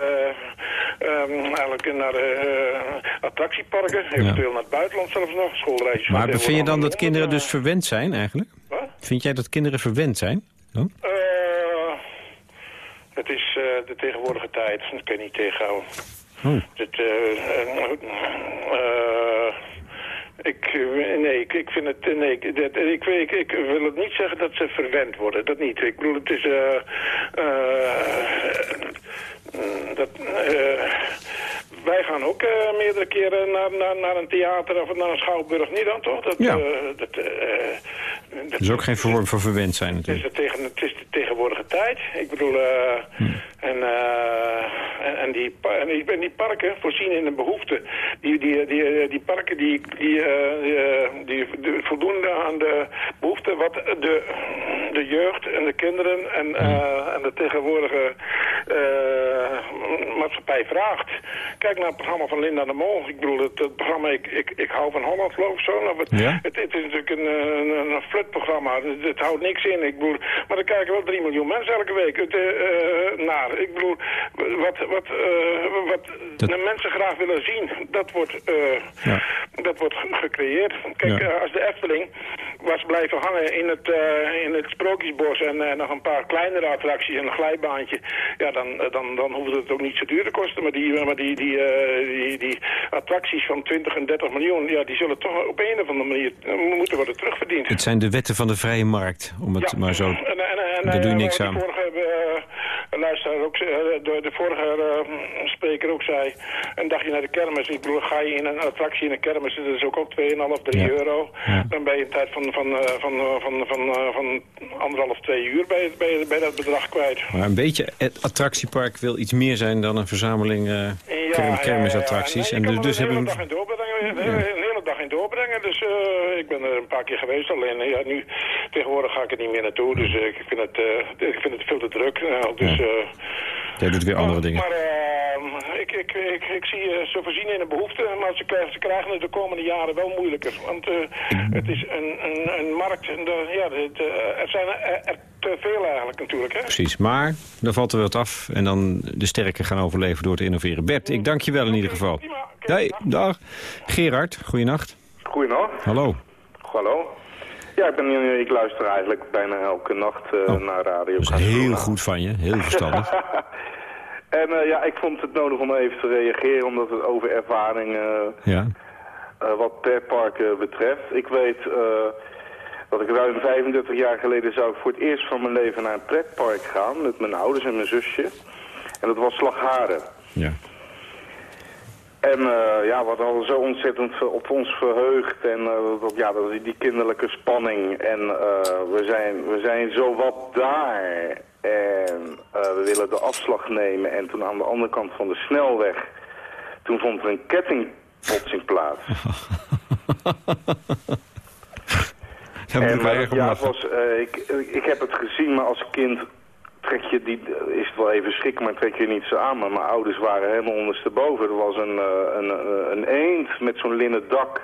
eh, ehm, eigenlijk naar de eh, attractieparken. Eventueel naar het buitenland zelfs nog. Schoolreisjes. Maar vind je dan dat kinderen dus verwend zijn eigenlijk? Vind jij dat kinderen verwend zijn? dan? Eh, het is eh, de tegenwoordige tijd. Dat kun je niet tegenhouden. Oh. Het, eh, ik, nee, ik, vind het... Nee, ik, dat, ik, ik, ik wil het niet zeggen dat ze verwend worden. Dat niet. Ik bedoel, het is... eh, dat, eh, wij gaan ook eh, meerdere keren naar, naar, naar een theater of naar een schouwburg. Niet dan, toch? Dat, Ja. eh, dat, is ook geen vorm van verwend zijn het is, natuurlijk. de tegen, het is de tegenwoordige tijd. Ik bedoel, eh, en, en, en, die, en, die, en die parken voorzien in een behoefte. Die, die, die, die parken die, die, die, die, aan de behoefte wat de, de jeugd en de kinderen en, eh, en de tegenwoordige maatschappij vraagt. Kijk naar het programma van Linda de Mol. Ik bedoel, het, het programma ik, ik, ik hou van Holland, geloof ik zo. Nou, het, Ja? het, het is natuurlijk een, een, een flutprogramma. Het, het houdt niks in. Ik bedoel, maar er kijken wel 3 miljoen mensen elke week het, eh, eh, naar. Ik bedoel, wat, wat, eh, wat Dat- de mensen graag willen zien, dat wordt, eh, Ja. dat wordt ge- gecreëerd. Kijk, Ja. eh, als de Efteling was blijven hangen in het, eh, in het Sprookjesbos en eh, nog een paar kleinere attracties en een glijbaantje, ja, dan, eh, dan, dan hoeft het ook niet zo duur te kosten. Maar die, maar die, die, eh, die, die attracties van 20 en 30 miljoen, ja, die zullen toch op een of andere manier eh, moeten worden terugverdiend. Het zijn de wetten van de vrije markt, om het maar zo... En, en, en, Daar doe je eh, niks wat aan. Vorige eh, luisteraar ook, eh, de, de vorige eh, spreker ook zei, een dagje naar de kermis. Ik bedoel, ga je in een attractie in een kermis, dat is ook al 2,5, 3 Ja. euro. Ja. Dan ben je een tijd van, van, eh, van, van, van, van anderhalf, twee uur bij, bij, bij dat bedrag kwijt. Maar een beetje het attractiepark wil iets meer zijn dan een verzameling kerm- kermisattracties. Ja, En dus, dus hebben doorbrengen, een hele dag in doorbrengen. Dus eh, ik ben er een paar keer geweest. Alleen eh, ja, nu tegenwoordig ga ik er niet meer naartoe. Dus eh, ik, vind het, eh, ik vind het veel te druk. Dus, eh, jij doet weer andere dingen. maar eh, ik, ik, ik, ik zie eh, ze voorzien in een behoefte, maar ze krijgen, ze krijgen het de komende jaren wel moeilijker. Want eh, het is een, een, een markt, en de, ja, de, de- er zijn er, er te veel eigenlijk natuurlijk. Hè? Precies, maar dan valt er wat af en dan de sterken gaan overleven door te innoveren. Bert, ik dank je wel in ieder geval. Prima, oké, Nee, dag. dag. Gerard, goeienacht. Goedenacht. Hallo. Hallo. Ja, ik, ben, ik luister eigenlijk bijna elke nacht eh, naar radio. Dat is heel goed van je, heel verstandig. [LAUGHS] En eh, ja, ik vond het nodig om even te reageren, omdat het over ervaring eh, Ja. wat pretparken betreft. Ik weet dat ik ruim 35 jaar geleden zou ik voor het eerst van mijn leven naar een pretpark gaan, met mijn ouders en mijn zusje. En dat was Slagharen. ja. En eh, ja, we hadden zo ontzettend op ons verheugd. En eh, ja, dat is die kinderlijke spanning. En eh, we, zijn, we zijn zo wat daar. En we willen de afslag nemen. En toen aan de andere kant van de snelweg... toen vond er een kettingbotsing plaats. [LAUGHS] Ik En ja, was, ik, ik heb het gezien, maar als kind trek je die, is het wel even schrik, maar trek je niet zo aan. Maar mijn ouders waren helemaal ondersteboven. Er was een, eh, een, eh, een eend met zo'n linnen dak.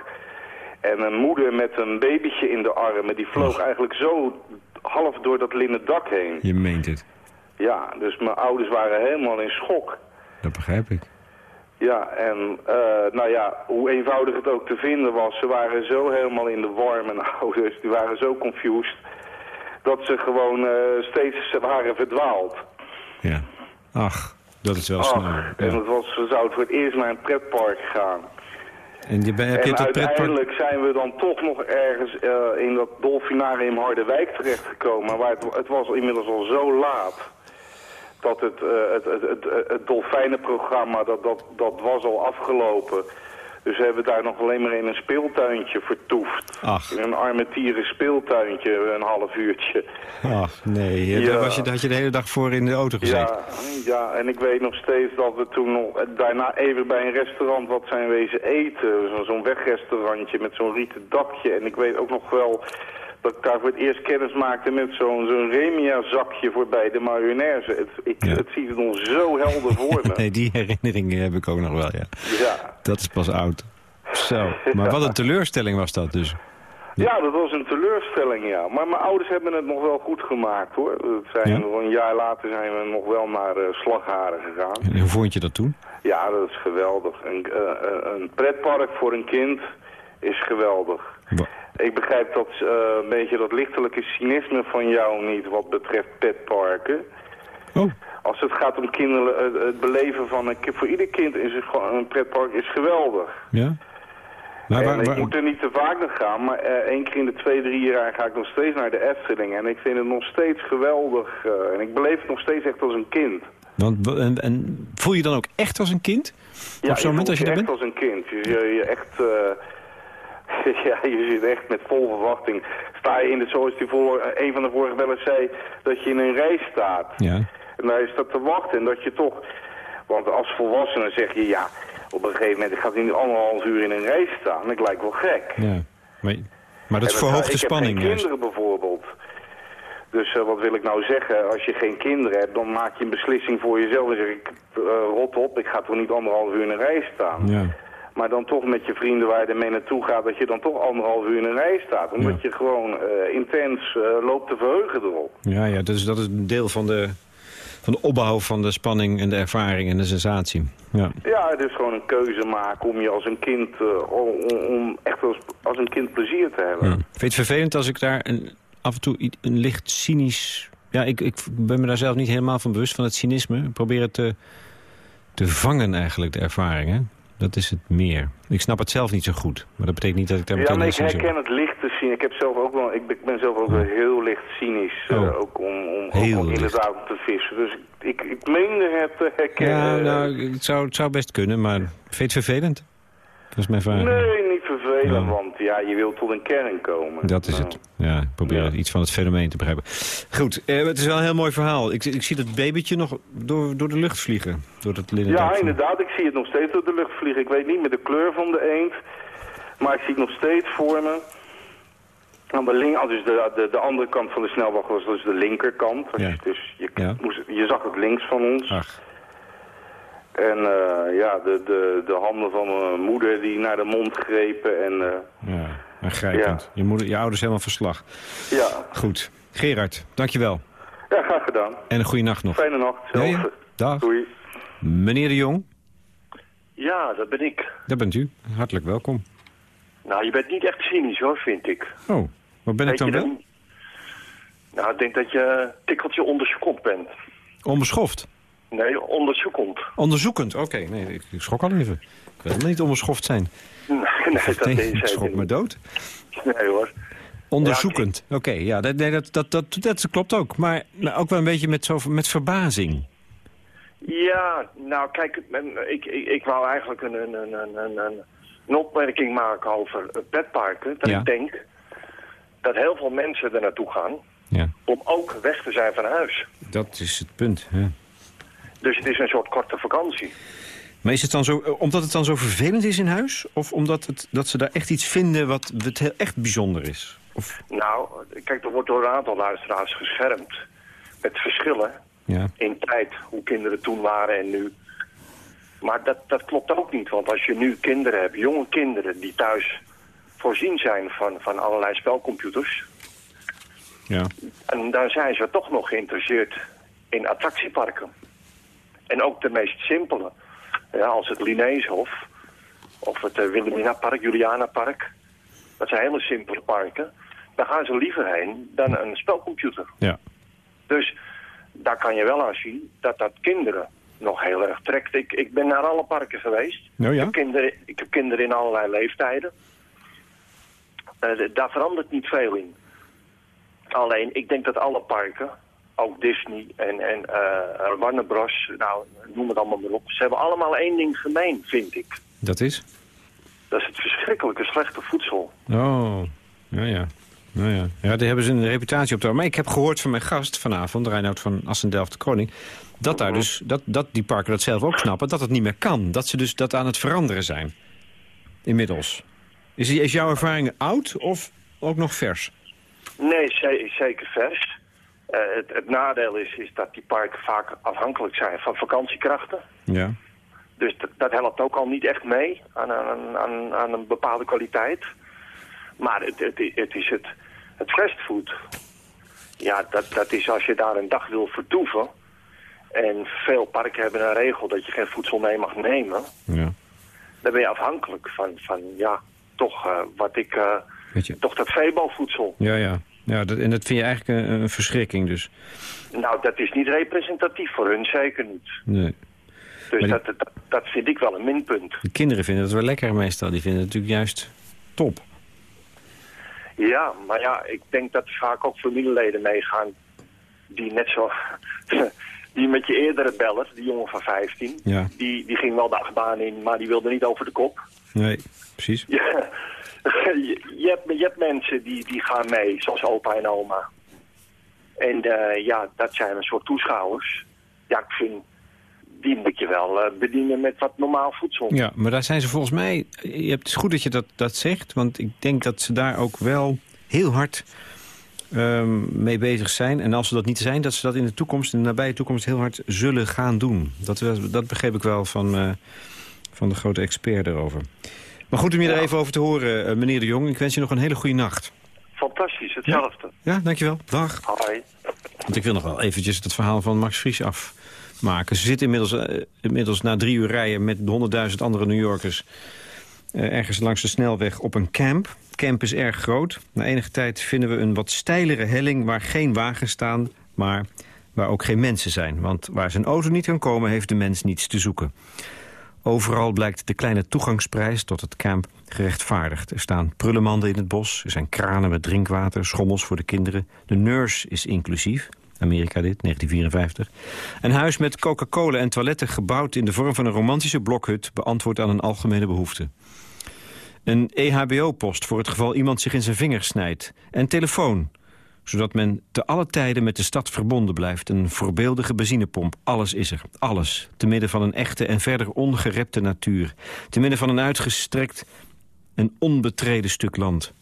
En een moeder met een babytje in de armen. Die vloog eigenlijk zo half door dat linnen dak heen. Je meent het. Ja, dus mijn ouders waren helemaal in schok. Dat begrijp ik. Ja, en eh, nou ja, hoe eenvoudig het ook te vinden was, ze waren zo helemaal in de war, mijn [LAUGHS] ouders, die waren zo confused, dat ze gewoon eh, steeds waren verdwaald. Ja. Ach, dat is wel Ach, snel. en het was, ze zouden voor het eerst naar een pretpark gaan. En je, ben- heb je en dat pretpark... uiteindelijk zijn we dan toch nog ergens eh, in dat dolfinarium Harderwijk terechtgekomen. Maar het, het was inmiddels al zo laat dat het, eh, het, het, het, het, het dolfijnenprogramma, dat, dat, dat was al afgelopen. Dus we hebben daar nog alleen maar in een speeltuintje vertoefd. Ach. In een armetieren speeltuintje, een half uurtje. Ach, nee. Ja. Daar was je, daar had je de hele dag voor in de auto gezeten. Ja, ja, en ik weet nog steeds dat we toen nog eh, daarna even bij een restaurant wat zijn wezen eten. Zo- Zo'n wegrestaurantje met zo'n rieten dakje. En ik weet ook nog wel dat ik daar voor het eerst kennis maakte met zo'n zo'n Remia-zakje voorbij de mayonaise. Het, ik, het ziet er nog zo helder voor me. [LAUGHS] Nee, die herinneringen heb ik ook nog wel, ja. Ja. Dat is pas oud. Zo. Maar wat een [LAUGHS] teleurstelling was dat dus. Ja, dat was een teleurstelling, ja. Maar mijn ouders hebben het nog wel goed gemaakt, hoor. Dat zijn, Ja? Een jaar later zijn we nog wel naar eh, Slagharen gegaan. En hoe vond je dat toen? Ja, dat is geweldig. Een, eh, eh, een pretpark voor een kind is geweldig. Ik begrijp dat eh, een beetje dat lichtelijke cynisme van jou niet wat betreft petparken. Oh. Als het gaat om kinderen, het, het beleven van een kind, voor ieder kind is het gewoon, een pretpark is geweldig. Ja? Maar waar, ik moet er niet te vaak naar gaan, maar eh, één keer in de twee, drie jaar ga ik nog steeds naar de Efteling. En ik vind het nog steeds geweldig. eh, en ik beleef het nog steeds echt als een kind. want, en, en voel je dan ook echt als een kind? Ja, Op zo'n moment als je er echt bent? als een kind. Je, je, je echt, eh, [LAUGHS] ja, je zit echt met vol verwachting. Sta je in de, zoals die voor, eh, een van de vorige bellen zei, dat je in een rij staat. Ja. En daar is dat te wachten. En dat je toch, want als volwassene zeg je, ja, op een gegeven moment, ik ga niet anderhalf uur in een rij staan. Ik lijk wel gek. ja. Maar, maar dat En verhoogt de ik spanning heb kinderen bijvoorbeeld. Dus eh, wat wil ik nou zeggen? Als je geen kinderen hebt, dan maak je een beslissing voor jezelf. Dan zeg ik, eh, rot op, ik ga toch niet anderhalf uur in een rij staan. Ja. Maar dan toch met je vrienden waar je ermee naartoe gaat, dat je dan toch anderhalf uur in een rij staat. Omdat je gewoon eh, intens eh, loopt te verheugen erop. Ja, ja dus dat is een deel van de, van de opbouw van de spanning en de ervaring en de sensatie. Ja. Ja, het is gewoon een keuze maken om je als een kind, eh, om, om echt als, als een kind plezier te hebben. Ja. Vind je het vervelend als ik daar een, af en toe een licht cynisch... Ja, ik, ik ben me daar zelf niet helemaal van bewust van het cynisme. Ik probeer het te, te vangen eigenlijk, de ervaring. Hè? Dat is het meer. Ik snap het zelf niet zo goed. Maar dat betekent niet dat ik daar Ja, meteen maar ik herken het licht te zien. Ik, heb zelf ook wel, ik ben- zelf ook wel heel licht cynisch. eh, Oh. ook om, om, Heel om inderdaad te vissen. Dus ik, ik, ik meende het te herkennen. Ja, nou, het zou, het zou best kunnen, maar vind je het vervelend? Dat is mijn vraag. Nee, niet vervelend, Ja. want ja, je wilt tot een kern komen. Dat is het. Ja, ik probeer iets van het fenomeen te begrijpen. Goed, eh, het is wel een heel mooi verhaal. Ik, ik zie dat babytje nog door, door de lucht vliegen. Door dat linnen Ja, inderdaad. Ik zie het nog steeds door de lucht vliegen. Ik weet niet meer de kleur van de eend. Maar ik zie het nog steeds voor me. Aan de, link, dus de, de, de andere kant van de snelweg was dus de linkerkant. Ja. Dus je, Ja. moest, je zag het links van ons. Ach. En eh, ja, de, de, de handen van mijn moeder die naar de mond grepen. En eh, Ja, aangrijpend. Je, moeder, je ouders helemaal verslag. ja. Goed. Gerard, dankjewel. ja, graag gedaan. En een goede nacht nog. Fijne nacht. Zelf. ja. Dag. Doei. Meneer de Jong, Ja, dat ben ik. daar bent u. Hartelijk welkom. Nou, je bent niet echt cynisch hoor, vind ik. Oh, wat ben ik dan wel? dat- Nou, ik denk dat je een tikkeltje onderzoekend bent. Onbeschoft. Nee, onderzoekend. Onderzoekend, oké. Nee, ik, ik schrok al even. Ik wil helemaal niet onbeschoft zijn. Nee, nee dat Nee, is ik schrok me dood. Nee hoor. Onderzoekend. Oké, ja, dat, nee, dat, dat, dat, dat klopt ook. Maar nou, ook wel een beetje met, zo, met verbazing. Ja, nou kijk, ik, ik, ik wou eigenlijk een, een, een, een, een, opmerking maken over eh, petparken. Dat Ja. ik denk dat heel veel mensen er naartoe gaan Ja. om ook weg te zijn van huis. Dat is het punt. Ja. Dus het is een soort korte vakantie. Maar is het dan zo, eh, omdat het dan zo vervelend is in huis? Of omdat het, dat ze daar echt iets vinden wat, wat heel echt bijzonder is? Of, Nou, kijk, er wordt door een aantal luisteraars geschermd met verschillen ja. in tijd, hoe kinderen toen waren en nu. Maar dat, dat klopt ook niet, want als je nu kinderen hebt, jonge kinderen die thuis voorzien zijn van, van allerlei spelcomputers, Ja. en dan zijn ze toch nog geïnteresseerd in attractieparken. En ook de meest simpele, ja, als het Linnaeushof of het uh, Park, Juliana Park. Dat zijn hele simpele parken. Daar gaan ze liever heen dan een spelcomputer. Ja. Dus daar kan je wel aan zien dat dat kinderen nog heel erg trekt. Ik, ik ben naar alle parken geweest. Oh ja? ik, heb kinderen, ik heb kinderen in allerlei leeftijden. Eh, daar verandert niet veel in. Alleen, ik denk dat alle parken, ook Disney en, en eh, Warner Bros., nou, noem het allemaal maar op. Ze hebben allemaal één ding gemeen, vind ik. Dat is? Dat is het verschrikkelijke slechte voedsel. Oh, ja, ja. Nou ja. ja, daar hebben ze een reputatie op te. Maar ik heb gehoord van mijn gast vanavond, Reinoud van Assendelft de Koning... dat, daar dus, dat, dat die parken dat zelf ook snappen, dat het niet meer kan. Dat ze dus dat aan het veranderen zijn. Inmiddels. Is, is jouw ervaring oud of ook nog vers? Nee, ze- zeker vers. Eh, het, het nadeel is, is dat die parken vaak afhankelijk zijn van vakantiekrachten. Ja. Dus dat, helpt ook al niet echt mee aan, aan, aan, aan een bepaalde kwaliteit. Maar het, het, het is het, het fastfood. Ja, dat, dat is als je daar een dag wil vertoeven. En veel parken hebben een regel dat je geen voedsel mee mag nemen. Ja. Dan ben je afhankelijk van, van ja, toch eh, wat ik... Weet je. toch dat veebalvoedsel. Ja, ja. Ja dat, en dat vind je eigenlijk een, een verschrikking dus. Nou, dat is niet representatief voor hun, zeker niet. Nee. Dus dat, dat, dat vind ik wel een minpunt. De kinderen vinden het wel lekker meestal. Die vinden het natuurlijk juist top. Ja, maar ja, ik denk dat vaak ook familieleden meegaan die net zo... [LAUGHS] die met je eerdere beller, die jongen van 15, Ja. die, die ging wel de achtbaan in, maar die wilde niet over de kop. Nee, precies. Ja, [LAUGHS] je, je, hebt, je hebt mensen die, die gaan mee, zoals opa en oma. En eh, ja, dat zijn een soort toeschouwers. Ja, ik vind, die moet je wel eh, bedienen met wat normaal voedsel. Ja, maar daar zijn ze volgens mij... Je hebt, het is goed dat je dat, dat zegt, want ik denk dat ze daar ook wel heel hard ehm, mee bezig zijn. En als ze dat niet zijn, dat ze dat in de toekomst, in de nabije toekomst, heel hard zullen gaan doen. Dat, dat begreep ik wel van, eh, van de grote expert erover. Maar goed om je er even over te horen, eh, meneer de Jong. Ik wens je nog een hele goede nacht. Fantastisch, hetzelfde. Ja, dankjewel. Dag. Hoi. Want ik wil nog wel eventjes het verhaal van Max Fries afmaken. Ze zitten inmiddels, eh, inmiddels na drie uur rijden met 100.000 andere New Yorkers... eh, ergens langs de snelweg op een camp. Camp is erg groot. Na enige tijd vinden we een wat steilere helling waar geen wagens staan... maar waar ook geen mensen zijn. Want waar zijn auto niet kan komen, heeft de mens niets te zoeken. Overal blijkt de kleine toegangsprijs tot het camp gerechtvaardigd. Er staan prullenmanden in het bos, er zijn kranen met drinkwater, schommels voor de kinderen. De nurse is inclusief, Amerika dit, 1954. Een huis met Coca-Cola en toiletten gebouwd in de vorm van een romantische blokhut... beantwoordt aan een algemene behoefte. Een EHBO-post voor het geval iemand zich in zijn vingers snijdt. En telefoon, zodat men te alle tijden met de stad verbonden blijft. Een voorbeeldige benzinepomp, alles is er, alles. Te midden van een echte en verder ongerepte natuur. Te midden van een uitgestrekt en onbetreden stuk land.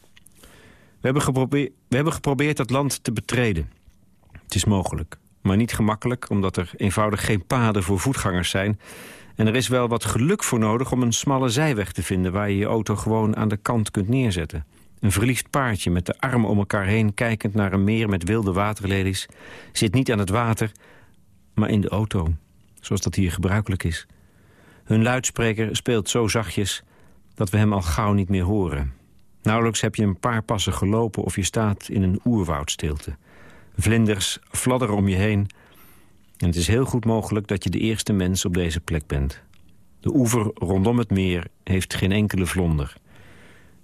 We hebben, geprobeerd, we hebben geprobeerd dat land te betreden. Het is mogelijk, maar niet gemakkelijk... omdat er eenvoudig geen paden voor voetgangers zijn... En er is wel wat geluk voor nodig om een smalle zijweg te vinden... waar je je auto gewoon aan de kant kunt neerzetten. Een verliefd paardje met de armen om elkaar heen... kijkend naar een meer met wilde waterlelies... zit niet aan het water, maar in de auto. Zoals dat hier gebruikelijk is. Hun luidspreker speelt zo zachtjes dat we hem al gauw niet meer horen. Nauwelijks heb je een paar passen gelopen... of je staat in een oerwoudstilte. Vlinders fladderen om je heen... En het is heel goed mogelijk dat je de eerste mens op deze plek bent. De oever rondom het meer heeft geen enkele vlonder.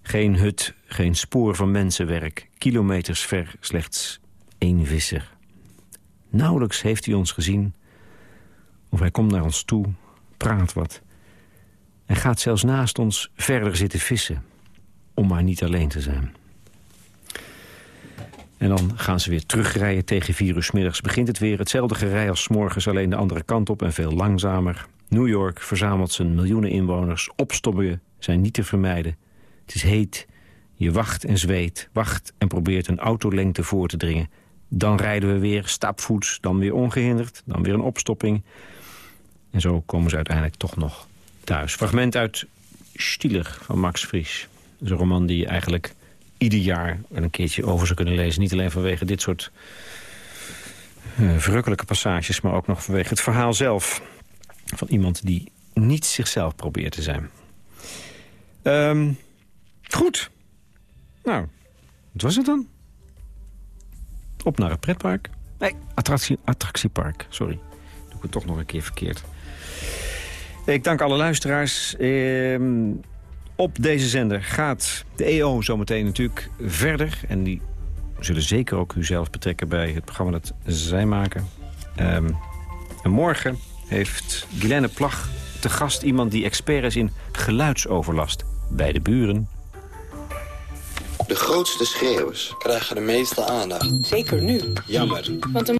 Geen hut, geen spoor van mensenwerk. Kilometers ver slechts één visser. Nauwelijks heeft hij ons gezien. Of hij komt naar ons toe, praat wat. En gaat zelfs naast ons verder zitten vissen. Om maar niet alleen te zijn. En dan gaan ze weer terugrijden tegen vier uur middags. Begint het weer hetzelfde gerij als morgens, alleen de andere kant op en veel langzamer. New York verzamelt zijn miljoenen inwoners. Opstoppen zijn niet te vermijden. Het is heet. Je wacht en zweet, wacht en probeert een autolengte voor te dringen. Dan rijden we weer stapvoets, dan weer ongehinderd, dan weer een opstopping. En zo komen ze uiteindelijk toch nog thuis. Fragment uit Stieler van Max Frisch. Dat is een roman die je eigenlijk ieder jaar een keertje over zou kunnen lezen. Niet alleen vanwege dit soort eh, verrukkelijke passages... maar ook nog vanwege het verhaal zelf. Van iemand die niet zichzelf probeert te zijn. Ehm, goed. Nou, wat was het dan? Op naar het pretpark. Nee, attractie, attractiepark, sorry. ik het toch nog een keer verkeerd. Ik dank alle luisteraars. Ehm, op deze zender gaat de EO zometeen natuurlijk verder. En die zullen zeker ook u zelf betrekken bij het programma dat zij maken. Ehm, en morgen heeft Guilaine Plag te gast iemand die expert is in geluidsoverlast bij de buren. De grootste schreeuwers krijgen de meeste aandacht. Zeker nu. Jammer. Want